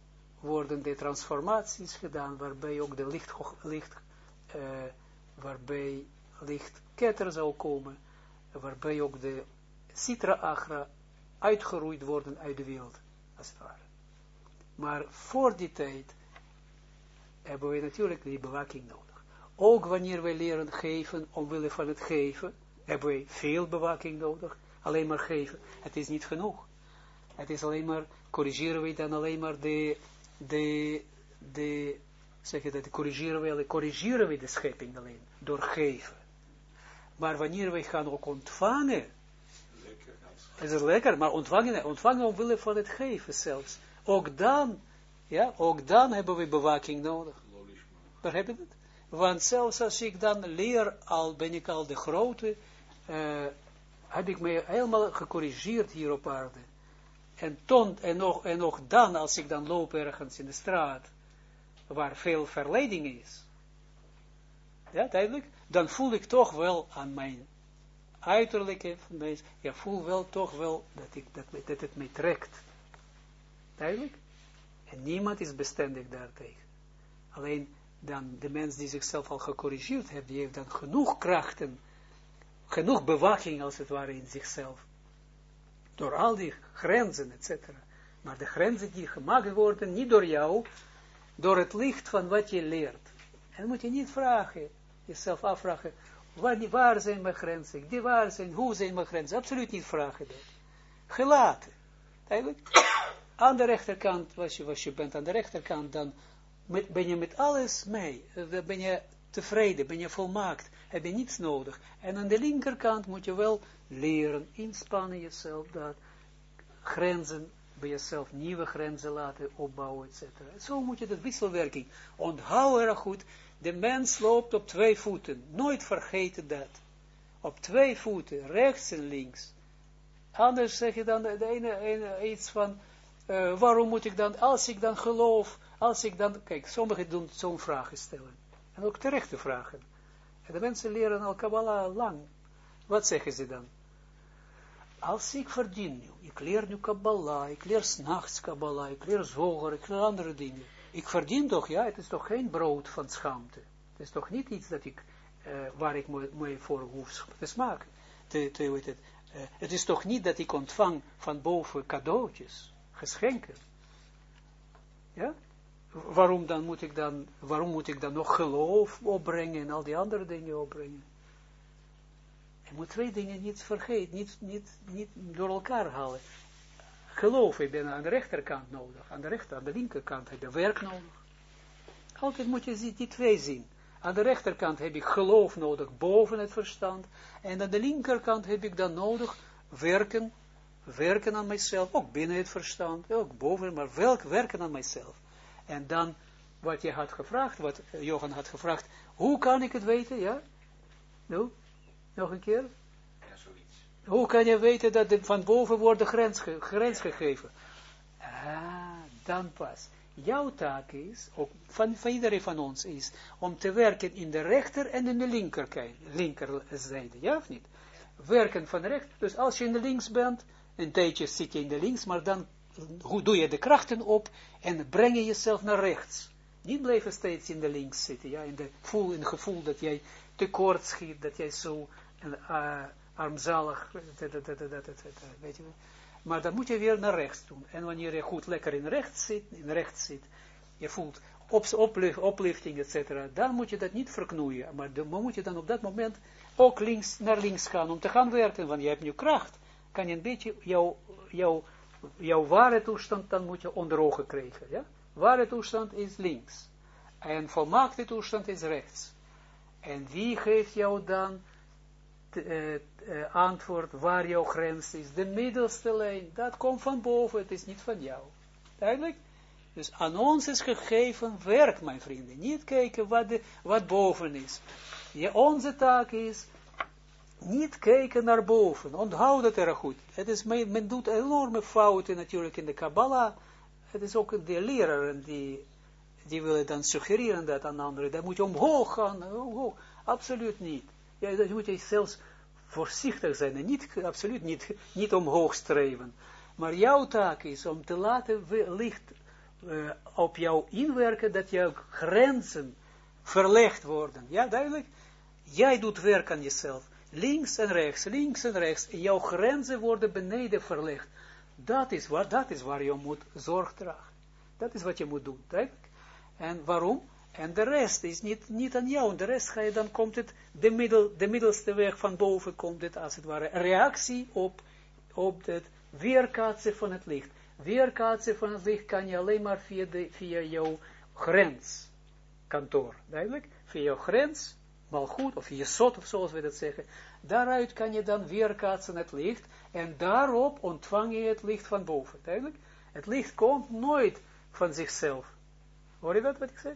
worden de transformaties gedaan, waarbij ook de licht, licht uh, waarbij licht ketter zou komen, waarbij ook de citra agra uitgeroeid worden uit de wereld, als het ware. Maar voor die tijd hebben we natuurlijk die bewaking nodig. Ook wanneer wij leren geven, omwille van het geven, hebben we veel bewaking nodig. Alleen maar geven, het is niet genoeg. Het is alleen maar, corrigeren we dan alleen maar de de, de zeg je dat, corrigeren we, corrigeren we de schepping alleen, door geven. Maar wanneer wij gaan ook ontvangen, lekker, is het lekker, maar ontvangen, ontvangen omwille van het geven zelfs. Ook dan, ja, ook dan hebben we bewaking nodig. Begrijp je het? Want zelfs als ik dan leer, al ben ik al de grote, uh, heb ik me helemaal gecorrigeerd hier op aarde en, ton, en, nog, en nog dan, als ik dan loop ergens in de straat, waar veel verleiding is, ja, duidelijk, dan voel ik toch wel aan mijn uiterlijke, ja, voel wel toch wel dat, ik, dat, dat het mij trekt. Duidelijk? En niemand is bestendig daartegen. Alleen dan de mens die zichzelf al gecorrigeerd heeft, die heeft dan genoeg krachten, genoeg bewaking als het ware in zichzelf. Door al die grenzen, etc. Maar de grenzen die gemaakt worden, niet door jou, door het licht van wat je leert. En moet je niet vragen, jezelf afvragen, waar, waar zijn mijn grenzen? Die waar zijn, hoe zijn mijn grenzen? Absoluut niet vragen dat. Gelaten. Eigenlijk, (coughs) aan de rechterkant, als je, als je bent aan de rechterkant, dan ben je met alles mee. Dan ben je tevreden, ben je volmaakt, heb je niets nodig. En aan de linkerkant moet je wel leren, inspannen jezelf, dat grenzen bij jezelf, nieuwe grenzen laten opbouwen, etc. Zo moet je de wisselwerking. Onthoud erg goed, de mens loopt op twee voeten. Nooit vergeten dat. Op twee voeten, rechts en links. Anders zeg je dan de ene, iets van, uh, waarom moet ik dan, als ik dan geloof, als ik dan, kijk, sommigen doen zo'n vragen stellen. En ook terechte vragen. En de mensen leren al Kabbalah lang. Wat zeggen ze dan? Als ik verdien nu, ik leer nu Kabbalah, ik leer s'nachts Kabbalah, ik leer zoger, ik leer andere dingen. Ik verdien toch, ja, het is toch geen brood van schaamte. Het is toch niet iets dat ik, uh, waar ik me, voor hoef te smaken. Te, te, het, uh, het is toch niet dat ik ontvang van boven cadeautjes, geschenken. Ja? Waarom dan moet ik dan, waarom moet ik dan nog geloof opbrengen en al die andere dingen opbrengen? Je moet twee dingen niet vergeten, niet, niet, niet door elkaar halen. Geloof heb je aan de rechterkant nodig, aan de rechter, aan de linkerkant heb je werk nodig. Altijd moet je die twee zien. Aan de rechterkant heb ik geloof nodig boven het verstand. En aan de linkerkant heb ik dan nodig werken, werken aan mijzelf, ook binnen het verstand, ook boven, maar welk werken aan mijzelf. En dan, wat je had gevraagd, wat Johan had gevraagd, hoe kan ik het weten, ja? Nou, nog een keer? Ja, zoiets. Hoe kan je weten dat van boven wordt de grens, grens gegeven? Ah, dan pas. Jouw taak is, ook van, van iedereen van ons is, om te werken in de rechter en in de linker, linkerzijde, ja of niet? Werken van rechts, dus als je in de links bent, een tijdje zit je in de links, maar dan hoe doe je de krachten op en breng je jezelf naar rechts. Niet blijven steeds in de links zitten, ja, in, de voel, in het gevoel dat jij tekort schiet, dat jij zo uh, armzalig, weet je Maar dan moet je weer naar rechts doen. En wanneer je goed lekker in rechts zit, in rechts zit, je voelt op, oplichting, etc., dan moet je dat niet verknoeien. Maar dan moet je dan op dat moment ook links, naar links gaan, om te gaan werken, want je hebt nu kracht. Kan je een beetje jouw, jouw, jouw ware toestand, dan moet je onder ogen krijgen. Ja? Ware toestand is links. En volmaakte toestand is rechts. En wie geeft jou dan uh, uh, antwoord waar jouw grens is? De middelste lijn, dat komt van boven, het is niet van jou. Duidelijk? Dus aan ons is gegeven werk, mijn vrienden. Niet kijken wat, de, wat boven is. Ja, onze taak is niet kijken naar boven. Onthoud het erg goed. Het is, men, men doet enorme fouten natuurlijk in de Kabbalah. Het is ook de leraren die die willen dan suggereren dat aan anderen, dan moet je omhoog gaan, omhoog. Absoluut niet. Ja, moet je zelfs voorzichtig zijn en niet, absoluut niet, niet omhoog streven. Maar jouw taak is om te laten licht uh, op jou inwerken, dat jouw grenzen verlegd worden. Ja, duidelijk? Jij doet werk aan jezelf. Links en rechts, links en rechts. Jouw grenzen worden beneden verlegd. Dat is, wat, dat is waar je moet zorg dragen. Dat is wat je moet doen. Duidelijk? En waarom? En de rest is niet, niet aan jou. De rest ga je, dan komt het, de, middel, de middelste weg van boven komt het, als het ware, reactie op, op het weerkaatsen van het licht. Weerkaatsen van het licht kan je alleen maar via, de, via jouw grens, kantoor, duidelijk? Via jouw grens, mal goed, of je zot, of zoals we dat zeggen. Daaruit kan je dan weerkaatsen het licht, en daarop ontvang je het licht van boven, duidelijk? Het licht komt nooit van zichzelf. Hoor je dat wat ik zeg?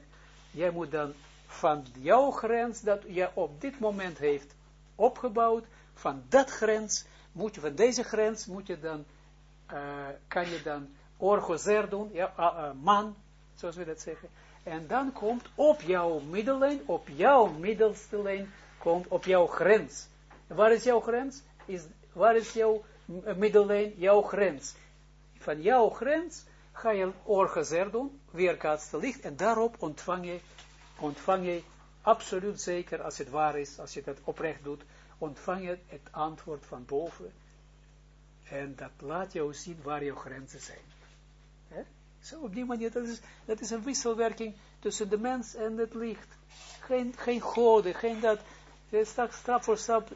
Jij moet dan van jouw grens, dat je op dit moment heeft opgebouwd, van dat grens, moet je, van deze grens, moet je dan, uh, kan je dan orgozer doen, ja, man, zoals we dat zeggen. En dan komt op jouw middellijn, op jouw middelste lijn, komt op jouw grens. Waar is jouw grens? Is, waar is jouw middellijn? Jouw grens. Van jouw grens ga je orgezer doen, weerkaatste licht, en daarop ontvang je, ontvang je absoluut zeker, als het waar is, als je dat oprecht doet, ontvang je het antwoord van boven, en dat laat jou zien waar jouw grenzen zijn. Zo op die manier, dat is, dat is een wisselwerking tussen de mens en het licht. Geen, geen goden, geen dat. Straks, stap voor stap,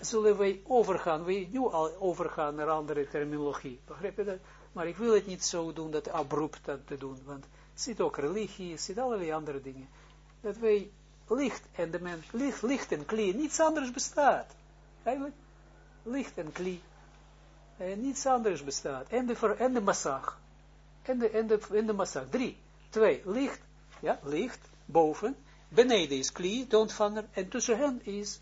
zullen wij overgaan. We nu al overgaan naar andere terminologie. Begrijp je dat? Maar ik wil het niet zo doen, dat abrupt dat te doen. Want er zit ook religie, er zit allerlei andere dingen. Dat wij licht en de mens, licht, licht en klie, niets anders bestaat. Eigenlijk, licht en klie. En niets anders bestaat. En de, en de massag. En de, en, de, en de massag. Drie. Twee. Licht. Ja, licht. Boven. Beneden is klie, de ontvanger. En tussen hen is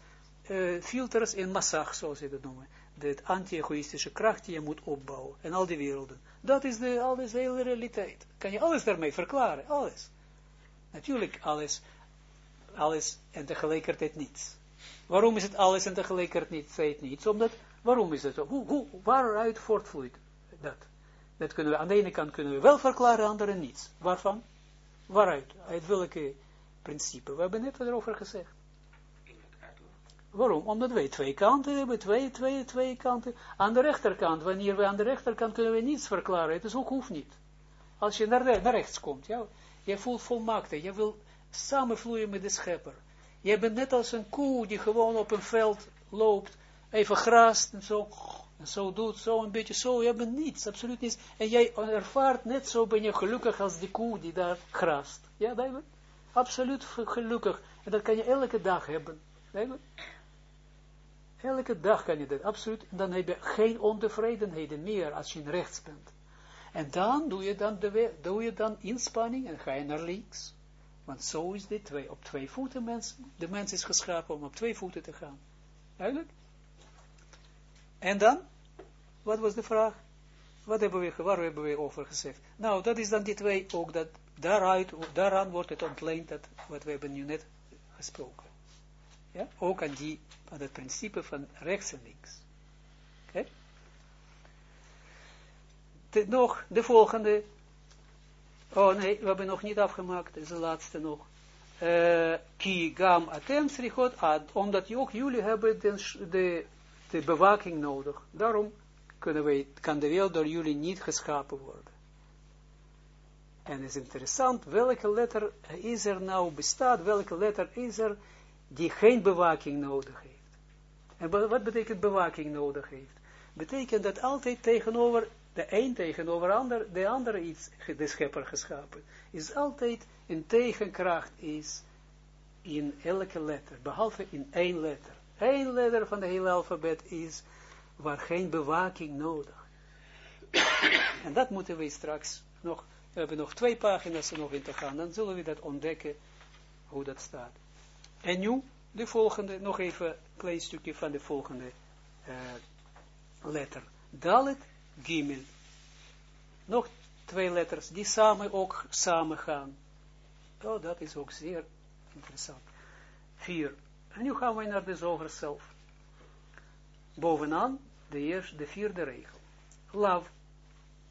uh, filters en massag, zoals ze dat noemen. De anti-egoïstische kracht die je moet opbouwen. En al die werelden. Dat is de, de hele realiteit. Kan je alles daarmee verklaren. Alles. Natuurlijk alles. Alles en tegelijkertijd niets. Waarom is het alles en tegelijkertijd niets? Omdat, waarom is het zo? Hoe, hoe, waaruit voortvloeit dat? Dat kunnen we, aan de ene kant kunnen we wel verklaren, aan de andere niets. Waarvan? Waaruit? Uit welke principe? We hebben net erover gezegd. Waarom? Omdat wij twee kanten hebben, twee, twee, twee kanten. Aan de rechterkant, wanneer we aan de rechterkant kunnen we niets verklaren, het is ook hoeft niet. Als je naar, naar rechts komt, ja, je voelt volmaakte, je wil samenvloeien met de schepper. Je bent net als een koe die gewoon op een veld loopt, even graast en zo, en zo doet, zo een beetje zo, je bent niets, absoluut niets. En jij ervaart net zo, ben je gelukkig als die koe die daar graast. Ja, duidelijk? Absoluut gelukkig. En dat kan je elke dag hebben. Elke dag kan je dat, absoluut. Dan heb je geen ontevredenheden meer als je in rechts bent. En dan doe je dan, de, doe je dan inspanning en ga je naar links. Want zo is dit, twee, op twee voeten mens, de mens is geschapen om op twee voeten te gaan. Duidelijk? En dan? Wat was de vraag? Wat hebben we, waar hebben we over gezegd? Nou, dat is dan die twee ook, dat daaruit, daaraan wordt het ontleend, dat, wat we hebben nu net gesproken. Ook aan, die, aan het principe van rechts en links. Oké? Nog de volgende. Oh nee, we hebben nog niet afgemaakt, dat is de laatste nog. Uh, ki gam atem srichot ad, omdat ook jullie hebben de, de de bewaking nodig. Daarom kunnen wij, kan de wereld door jullie niet geschapen worden. En het is interessant, welke letter is er nou bestaat, welke letter is er die geen bewaking nodig heeft. En wat betekent bewaking nodig heeft? Betekent dat altijd tegenover de een tegenover ander, de andere iets, de schepper geschapen, is altijd een tegenkracht is in elke letter, behalve in één letter. Eén letter van het hele alfabet is waar geen bewaking nodig. (coughs) en dat moeten we straks nog, we hebben nog twee pagina's er nog in te gaan, dan zullen we dat ontdekken, hoe dat staat. En nu, de volgende, nog even een klein stukje van de volgende uh, letter. Dalet, Gimel. Nog twee letters, die samen ook samen gaan. Oh, dat is ook zeer interessant. Vier. En nu gaan we naar de zoger zelf. Bovenaan de eerste, de vierde regel. Lav.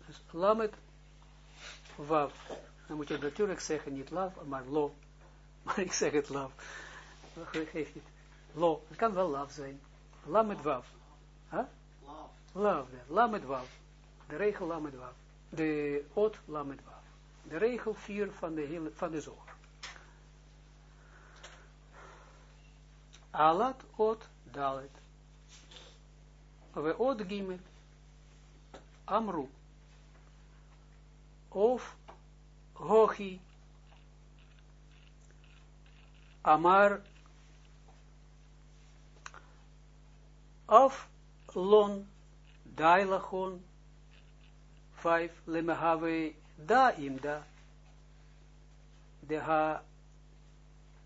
Dus lamet wav. Dan moet je natuurlijk zeggen, niet lav, maar lo. (laughs) Maar ik zeg het lav. Geef niet. Lo. Het kan wel lav zijn. Lamet wav. Huh? Lav. Lamet wav. De regel lamet wav. De ot lamet wav. De regel 4 van de, hele, van de zoger. Alat ot dalet. We ot gimel. Amru. Of hochi. Amar. Of lon. Dailachon. Vijf. Lemehave da imda. De ha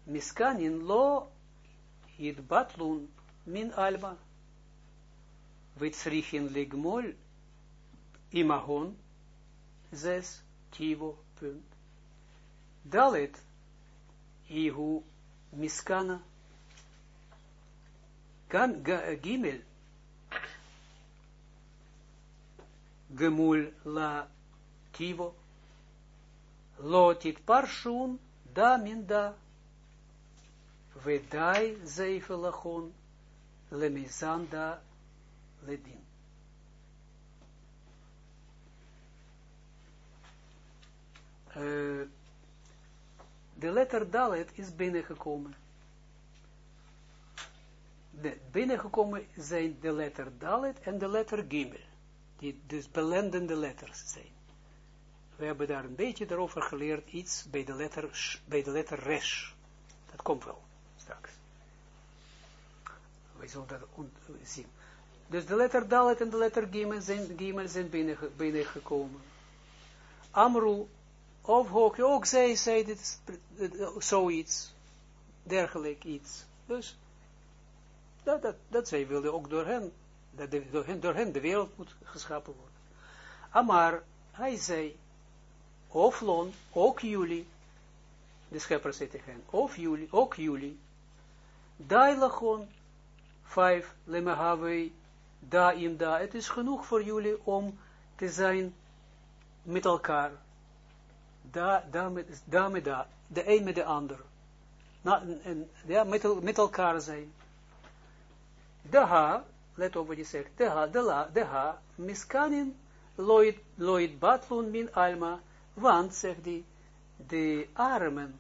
miskanin lo it batlun min alma, vitzrichin ligmol, imahon, zes, tivo, punt. Dalet, ihu miskana, kan gimel, gemul la tivo. Lotit parshun da min da. Vedai zeven lachon lemizanda ledin. Uh, de letter Dalet is binnengekomen. De, binnengekomen zijn de letter Dalet en de letter Gimel, die dus belendende letters zijn. We hebben daar een beetje erover geleerd, iets bij de letter, bij de letter Resh. Dat komt wel straks. We zullen dat zien. Dus de letter Dalet en de letter Gimel zijn, Gimel zijn binnengekomen. Amru of ook, ook zij zei dit, zoiets, dergelijk iets. Dus, dat, dat, dat zij wilde ook door hen, dat door, hen, door hen de wereld moet geschapen worden. Maar hij zei, of Lon, ook jullie, de schepper zei tegen hen, of jullie, ook jullie, dailachon, vijf, lemahawei, da in da, het is genoeg voor jullie om te zijn met elkaar, da, da, met, da da, de een met de ander. Na, en, ja, met, met elkaar zijn. De ha, let op wat je zegt, de ha, de la, de ha, miskanin, loit, loit batlun min alma, want, zegt hij, de armen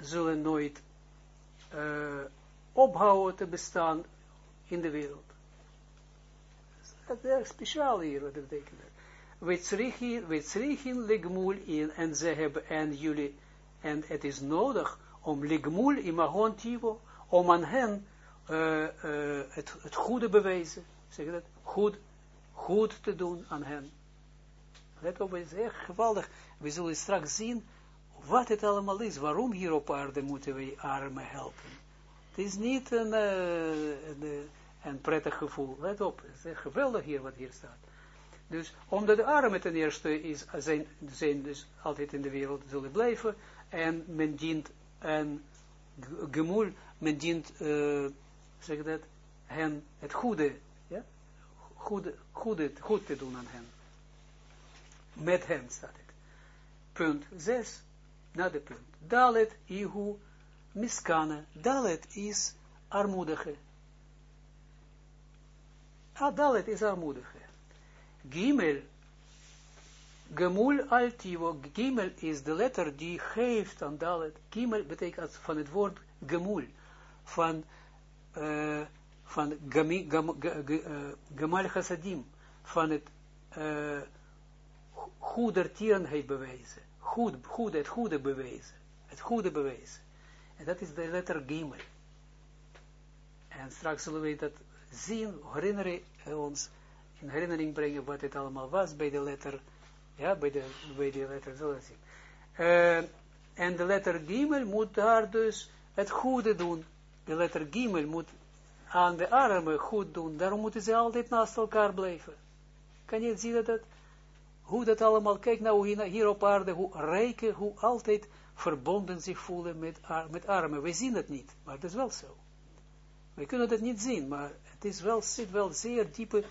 zullen nooit uh, ophouden te bestaan in de wereld. Dat is erg speciaal hier, wat dat betekent we zrichin ligmul in, en ze hebben, en jullie, en het is nodig om ligmul imagon tivo, om aan hen uh, het, het goede bewijzen, zeg je dat, goed, goed te doen aan hen. Let op, het is echt geweldig. We zullen straks zien wat het allemaal is. Waarom hier op aarde moeten we armen helpen. Het is niet een, uh, een, een prettig gevoel. Let op, het is echt geweldig hier wat hier staat. Dus omdat de armen ten eerste is, zijn, dus altijd in de wereld zullen blijven, en men dient een gemoel, men dient, uh, zeg dat, hen het goede, ja, goede, goede, goed te doen aan hen. Met hen staat het. Punt 6, na de punt. Dalet, ihu, miskane. Dalet is armoedige. Ah, dalet is armoedige. Gimel, Gemul altivo, Gimel is de letter die geeft aan Dalet. Gimel betekent van het woord Gemul, van, uh, van gami, gam, Gemal Chassadim, van het uh, goedertierenheid bewijzen. Goed, goed, het goede bewijzen. Het goede bewijzen. En dat is de letter Gimel. En straks zullen we dat zien, herinneren ons in herinnering brengen wat het allemaal was bij de letter, ja, bij de, bij de letter, zo zien. Uh, en de letter Gimel moet daar dus het goede doen. De letter Gimel moet aan de armen goed doen. Daarom moeten ze altijd naast elkaar blijven. Kan je zien dat, dat hoe dat allemaal, kijk nou hier, op aarde, hoe rijken, hoe altijd verbonden zich voelen met, met armen. We zien het niet, maar het is wel zo. We kunnen het niet zien, maar het is wel, zit wel zeer diepe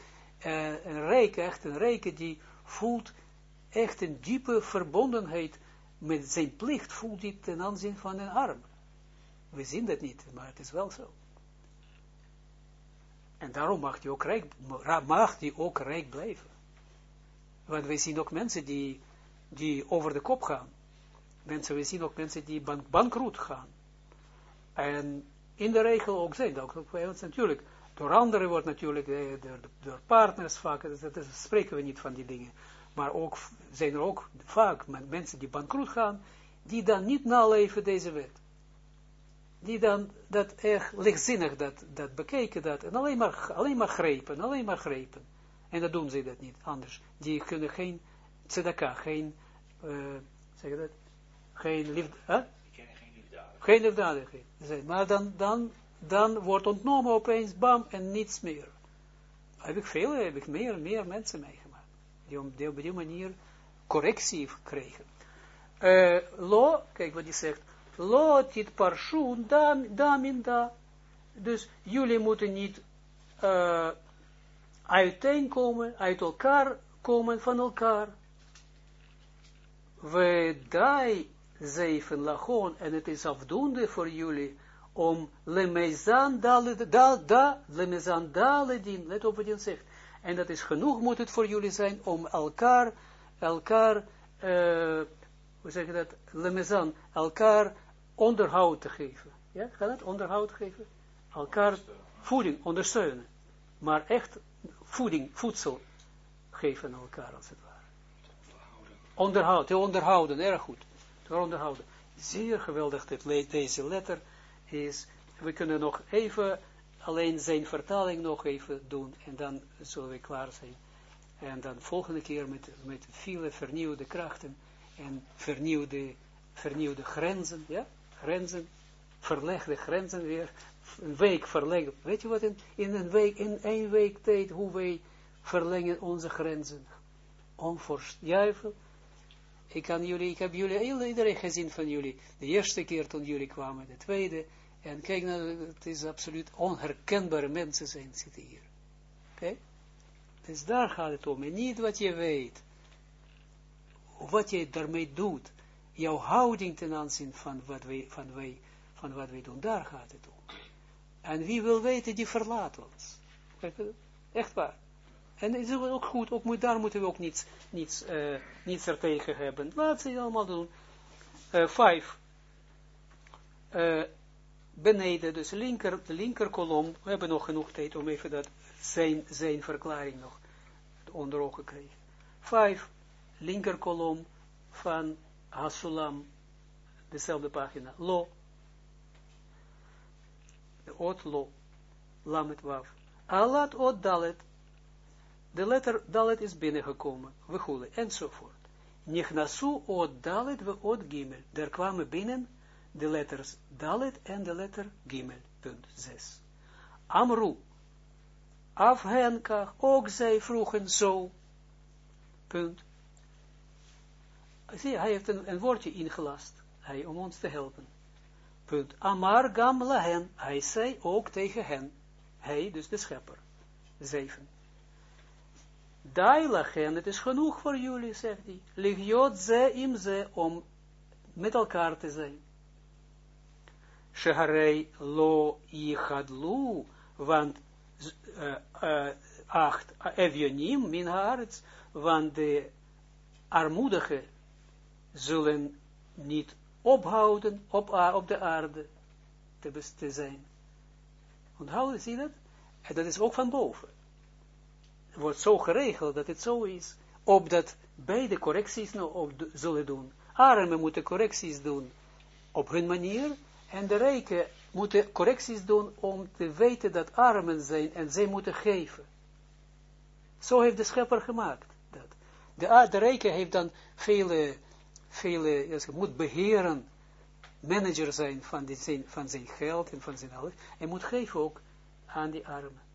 uh, een rijke, echt een rijke, die voelt echt een diepe verbondenheid met zijn plicht, voelt hij ten aanzien van een arm. We zien dat niet, maar het is wel zo. En daarom mag hij ook rijk, mag hij ook blijven. Want we zien ook mensen die, die over de kop gaan. Mensen, we zien ook mensen die bank, bankroet gaan. En in de regel ook zijn dat ook bij ons natuurlijk door anderen wordt natuurlijk, eh, door, door partners vaak, dat, dat, spreken we niet van die dingen. Maar ook, zijn er ook vaak mensen die bankroet gaan, die dan niet naleven deze wet. Die dan dat echt lichtzinnig dat, dat bekeken dat, en alleen maar, alleen maar grepen, alleen maar grepen. En dat doen ze dat niet, anders. Die kunnen geen tzedaka, geen, uh, zeg dat, geen liefde, huh? Geen liefdadigheid. Maar dan, dan dan wordt ontnomen opeens, bam, en niets meer. Heb ik veel, heb ik meer en meer mensen meegemaakt, die, om, die op die manier correctie kregen. Uh, lo, kijk wat hij zegt, lo tit parshun da, min da. Dus jullie moeten niet uh, uiteenkomen, uit elkaar komen van elkaar. we dai zeven lachon, en het is afdoende voor jullie, om lemezan dale, da, da, lemezan dale din, let op wat hij zegt. En dat is genoeg, moet het voor jullie zijn, om elkaar, elkaar, uh, hoe zeg je dat, lemezan, elkaar onderhoud te geven. Ja, gaat het onderhoud geven? Elkaar voeding, ondersteunen. Maar echt voeding, voedsel geven aan elkaar, als het ware. Onderhoud, te onderhouden, erg goed. Te onderhouden. Zeer geweldig, dit, deze letter is, we kunnen nog even, alleen zijn vertaling nog even doen, en dan zullen we klaar zijn. En dan volgende keer met, met vele vernieuwde krachten, en vernieuwde, vernieuwde grenzen, ja, grenzen, verlegde grenzen weer, een week verleggen. Weet je wat, in, in een week, in één week tijd, hoe wij verlengen onze grenzen. Onvoorstelbaar. Ik, kan jullie, ik heb jullie, iedereen gezien van jullie, de eerste keer toen jullie kwamen, de tweede, en kijk nou, het is absoluut onherkenbare mensen zijn, zitten hier. Oké? Dus daar gaat het om, en niet wat je weet, wat je daarmee doet, jouw houding ten aanzien van wat wij, van wij, van wat wij doen, daar gaat het om. En wie wil weten, die verlaat ons. Echt waar. En het is ook goed, ook, daar moeten we ook niets, niets, uh, niets er tegen hebben. Laat ze allemaal doen. Uh, vijf. Uh, beneden, dus linker, de linker kolom, we hebben nog genoeg tijd om even dat, zijn, zijn verklaring nog onder ogen te krijgen. Vijf, linker kolom van Hasulam, dezelfde pagina, lo, de ot lo, lamet waf, alat ot dalet, de letter dalet is binnengekomen, we goelen, enzovoort. Nichnasu ot dalet we ot gimel, er kwamen binnen de letters dalet en de letter gimel, punt 6. Amru, afhenka, ook zij vroegen zo, punt. Zie, hij heeft een, een woordje ingelast, hij, om ons te helpen. Punt. Amar gam lahen, hij zei ook tegen hen, hij, dus de schepper. 7. Dai lachen, het is genoeg voor jullie, zegt hij. Ligjot ze im ze, om met elkaar te zijn. Sheharei lo yichadlu, want uh, uh, acht evionim min haaretz, want de armoedige zullen niet ophouden op, op de aarde te, te zijn. Onthouden, zie je dat? En dat is ook van boven wordt zo geregeld dat het zo is, opdat beide correcties nog op zullen doen. Armen moeten correcties doen op hun manier, en de rijken moeten correcties doen om te weten dat armen zijn en zij moeten geven. Zo heeft de schepper gemaakt. Dat. De, de heeft dan vele, vele, moet beheren, manager zijn van, zijn van zijn geld en van zijn alles, en moet geven ook aan die armen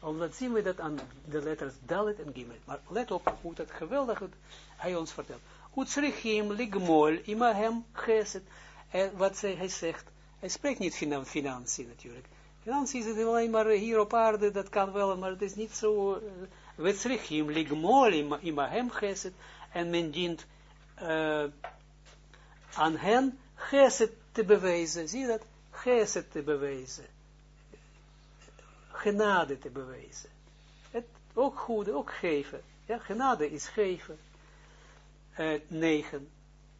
omdat zien we dat aan de letters Dalet en Gimel. Maar let op hoe dat geweldig hij ons vertelt. Utsrichim ligmol imahem geset. En wat hij zegt, hij spreekt niet van financiën natuurlijk. Financiën is het alleen maar hier op aarde, dat kan wel, maar het is niet zo. Utsrichim ligmol imahem geset. En men dient uh, aan hen geset te bewijzen. Zie je dat? Geset te bewijzen genade te bewijzen. Ook goede, ook geven. Ja, genade is geven. Uh, negen,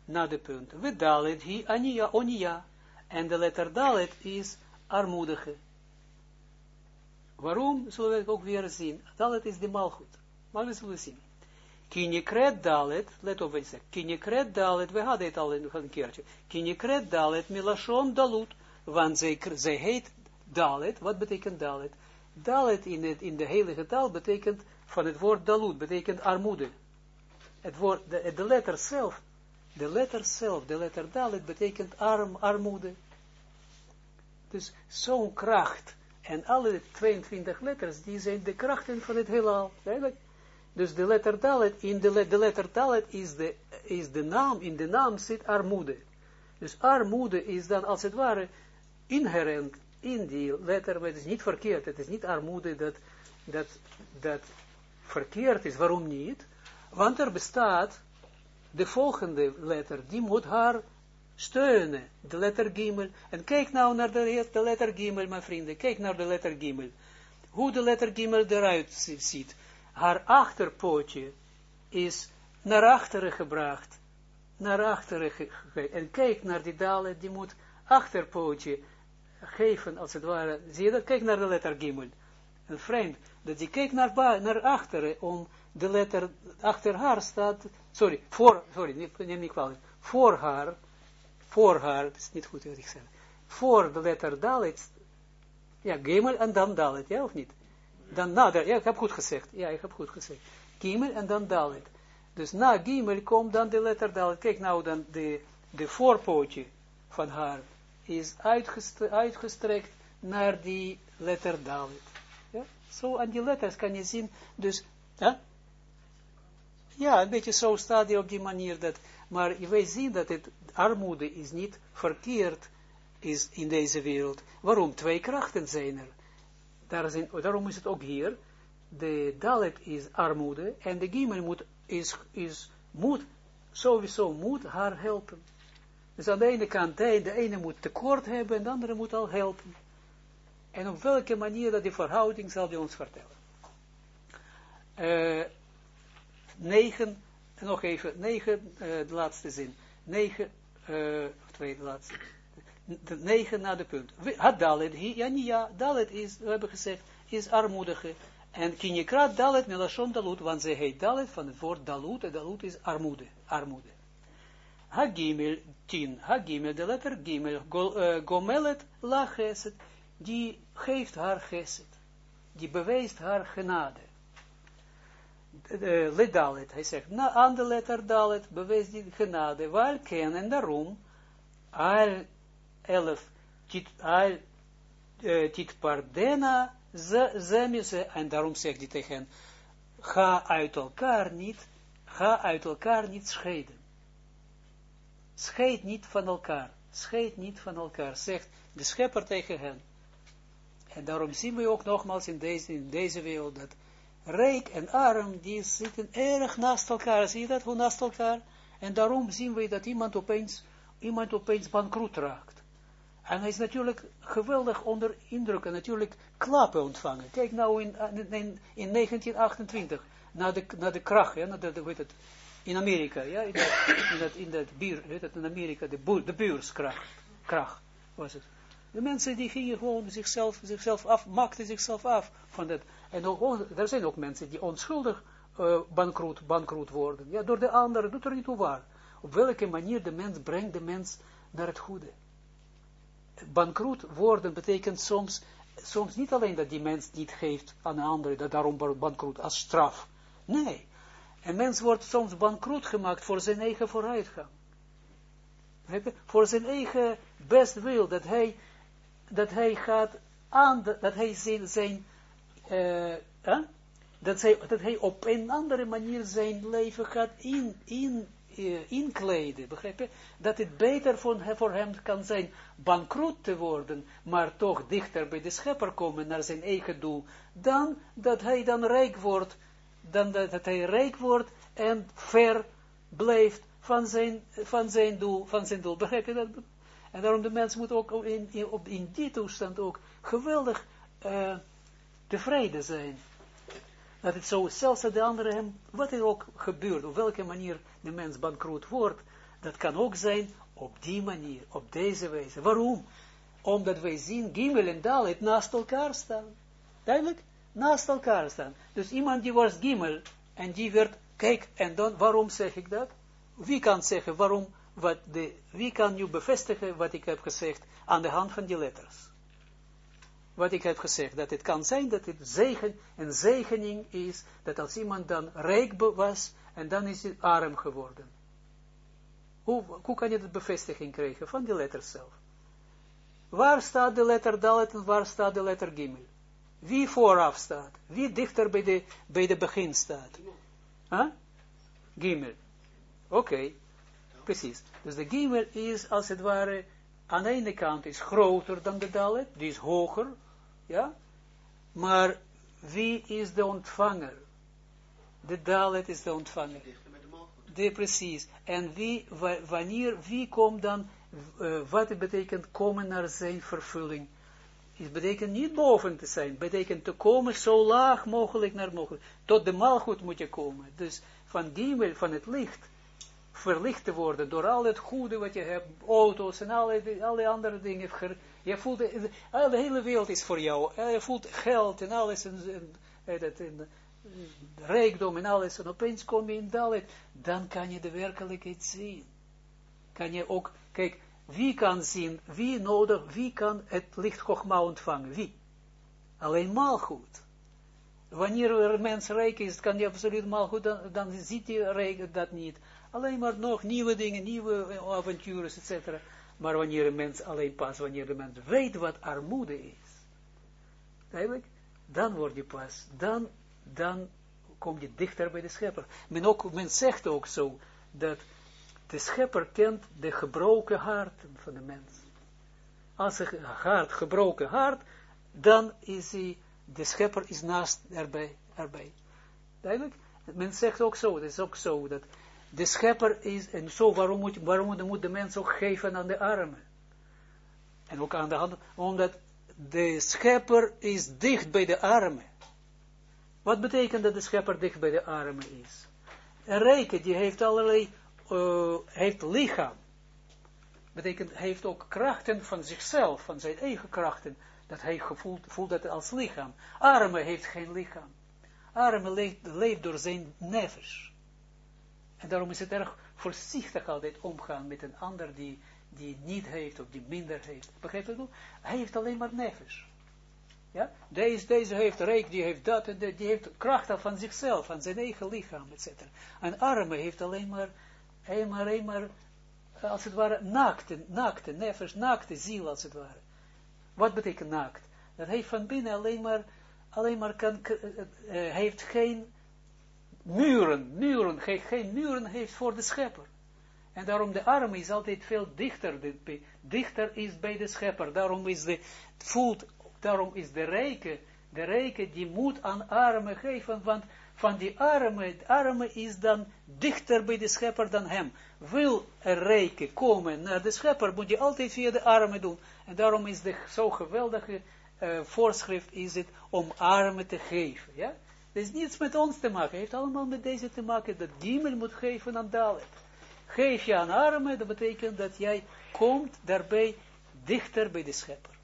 na de punt. We dalet hi ania onia. En de letter dalet is armoedige. Waarom? Zullen we het ook weer zien. Dalet is de malgoed. Maar we zullen zien. Kinekret dalet, let op wat ik zeg. Kinekret dalet, we hadden het al een keertje. Kinekret dalet, milashon dalut. Want zij, heet dalet. Wat betekent dalet? Dalet in, het, in de heilige taal betekent, van het woord dalut, betekent armoede. Het woord, de, letter zelf, de letter zelf, de letter dalet betekent arm, armoede. Dus zo'n kracht, en alle 22 letters, die zijn de krachten van het heelal. Dus de letter dalet, in de, de letter dalet is de, is de naam, in de naam zit armoede. Dus armoede is dan als het ware inherent in die letter, het is niet verkeerd, het is niet armoede dat, dat, dat verkeerd is, waarom niet? Want er bestaat de volgende letter, die moet haar steunen, de letter Gimel. En kijk nou naar de, de letter Gimel, mijn vrienden, kijk naar de letter Gimel. Hoe de letter Gimel eruit ziet. Haar achterpootje is naar achteren gebracht. Naar achteren. En kijk naar die dalen, die moet achterpootje geven, als het ware. Zie je dat? Kijk naar de letter Gimel. Een vreemd, dat die kijkt naar, naar achteren, om de letter, achter haar staat, sorry, voor, sorry, neem niet kwalijk, voor haar, voor haar, dat is niet goed wat ik zeg, voor de letter Dalit, ja, Gimel en dan Dalit, ja of niet? Dan na, ja, ik heb goed gezegd, ja, ik heb goed gezegd. Gimel en dan Dalit. Dus na Gimel komt dan de letter Dalit. Kijk nou dan, de, de voorpootje van haar is uitgestrekt naar die letter Dalit. Ja, zo aan die letters kan je zien, dus, ja, een beetje zo staat hij op die manier, dat, maar wij zien dat het armoede is niet verkeerd is in deze wereld. Waarom? Twee krachten zijn er. Daar zijn, daarom is het ook hier, de Dalet is armoede, en de Gimel moet, is, is, moet, sowieso moet haar helpen. Dus aan de ene kant, de ene moet tekort hebben, en de andere moet al helpen. En op welke manier dat die verhouding zal hij ons vertellen. Uh, negen, nog even, negen, uh, de laatste zin. Negen, uh, twee, laatste. De, negen na de punt. Had Dalet, ja, Dalet is, we hebben gezegd, is armoedige. En Kinyekrat Dalet, Melashon Dalut, want ze heet Dalet van het woord Dalut, en Dalut is armoede, armoede. Hagimel, tien, Hagimel, de letter Gimel, Gomelet, la die geeft haar geset, die bewijst haar genade le dalet, hij zegt, na, aan de letter dalet bewijst die genade, waar ken en daarom, al elf, tit, al pardena, ze, en daarom zegt hij tegen ga uit elkaar niet, ga uit elkaar niet scheiden. Scheid niet van elkaar, scheid niet van elkaar, zegt de schepper tegen hen. En daarom zien we ook nogmaals in deze, in deze wereld dat rijk en arm, die zitten erg naast elkaar. Zie je dat, hoe naast elkaar? En daarom zien we dat iemand opeens, iemand opeens bankroet raakt. En hij is natuurlijk geweldig onder indruk en natuurlijk klappen ontvangen. Kijk nou in, in, in 1928, na de, na de kracht, ja, na de, de, het, in Amerika, ja, in dat, in dat, in dat bier, weet in Amerika, de, de beurskracht, kracht was het. De mensen die gingen gewoon zichzelf, zichzelf af, maakten zichzelf af van dat. En ook, er zijn ook mensen die onschuldig uh, bankroet, bankroet worden. Ja, door de anderen, doet er niet toe waar. Op welke manier de mens brengt de mens naar het goede. Bankroet worden betekent soms, soms niet alleen dat die mens niet geeft aan de anderen, dat daarom bankroet als straf. Nee. Een mens wordt soms bankroet gemaakt voor zijn eigen vooruitgang. Voor zijn eigen best wil, dat hij dat hij gaat aan, dat hij zijn, zijn uh, dat, hij, dat hij op een andere manier zijn leven gaat in, in, inkleden, begrijp je? Dat het beter voor, voor hem kan zijn bankroet te worden, maar toch dichter bij de schepper komen naar zijn eigen doel, dan dat hij dan rijk wordt, dan dat, hij rijk wordt en ver blijft van zijn, van zijn doel, van zijn doel. Begrijp je dat? En daarom de mens moet ook in, in, in die toestand ook geweldig uh, tevreden zijn. Dat het zo, zelfs de andere hem, wat er ook gebeurt, op welke manier de mens bankroet wordt, dat kan ook zijn op die manier, op deze wijze. Waarom? Omdat wij zien Gimel en Dalet naast elkaar staan. Duidelijk? Naast elkaar staan. Dus iemand die was Gimel en die werd, kijk, en dan, waarom zeg ik dat? Wie kan zeggen waarom wat de, wie kan nu bevestigen wat ik heb gezegd aan de hand van die letters? Wat ik heb gezegd, dat het kan zijn dat het zegen, een zegening is, dat als iemand dan rijk was, en dan is hij arm geworden. Hoe, hoe kan je dat bevestiging krijgen? Van die letters zelf. Waar staat de letter Dalet en waar staat de letter Gimel? Wie vooraf staat? Wie dichter bij de, bij de begin staat? Huh? Gimel. Oké. Precies. Dus de gimel is als het ware, aan de ene kant is groter dan de dalet, die is hoger, ja. Maar wie is de ontvanger? De dalet is de ontvanger. de precies. En wie, wanneer, wie komt dan, uh, wat betekent komen naar zijn vervulling? Het betekent niet boven te zijn, betekent te komen zo laag mogelijk naar mogelijk. Tot de maalgoed moet je komen. Dus van die, van het licht, verlicht te worden door al het goede wat je hebt, auto's en alle andere dingen. Je voelt, de, de hele wereld is voor jou. Je voelt geld en alles en, en, en, en rijkdom en alles. En opeens kom je in Dalit. Dan kan je de werkelijkheid zien. Kan je ook, kijk, wie kan zien, wie nodig, wie kan het licht Chogma ontvangen? Wie? Alleen goed. Wanneer een mens rijk is, kan hij absoluut maalgoed, dan, dan ziet hij dat niet. Alleen maar nog nieuwe dingen, nieuwe avonturen, etc. Maar wanneer een mens alleen pas, wanneer de mens weet wat armoede is, eigenlijk, dan word je pas, dan, dan kom je dichter bij de schepper. Men, ook, men zegt ook zo, dat de schepper kent de gebroken hart van de mens. Als een hart, gebroken hart, dan is hij, de schepper is naast erbij. erbij. Duidelijk? Men zegt ook zo, het is ook zo, dat de schepper is, en zo, waarom moet, waarom moet de mens ook geven aan de armen? En ook aan de handen, omdat de schepper is dicht bij de armen. Wat betekent dat de schepper dicht bij de armen is? Een rijke, die heeft allerlei, uh, heeft lichaam. Betekent, heeft ook krachten van zichzelf, van zijn eigen krachten, dat hij gevoelt, voelt dat als lichaam. Arme heeft geen lichaam. Arme leeft, leeft door zijn nevers. En daarom is het erg voorzichtig altijd omgaan met een ander die, die niet heeft of die minder heeft. Begrijp je dat? Hij heeft alleen maar nevers. Ja? Deze, deze heeft rijk, die heeft dat, en die heeft kracht van zichzelf, van zijn eigen lichaam, etc. Een arme heeft alleen maar, alleen maar, alleen maar, als het ware, naakte, naakte, nevers, naakte ziel, als het ware. Wat betekent naakt? Dat hij van binnen alleen maar, alleen maar kan, uh, heeft geen muren, muren, geen, geen muren heeft voor de schepper. En daarom de arm is altijd veel dichter, dichter is bij de schepper. Daarom is de, voelt, daarom is de rijke, de rijke die moet aan armen geven, want van die armen, de arme is dan dichter bij de schepper dan hem. Wil een rijke komen naar de schepper, moet je altijd via de armen doen. En daarom is de zo geweldige uh, voorschrift is het om armen te geven. Ja? Is niets met ons te maken. Het heeft allemaal met deze te maken dat Gimel moet geven aan Dalet. Geef je aan armen, dat betekent dat jij komt daarbij dichter bij de schepper.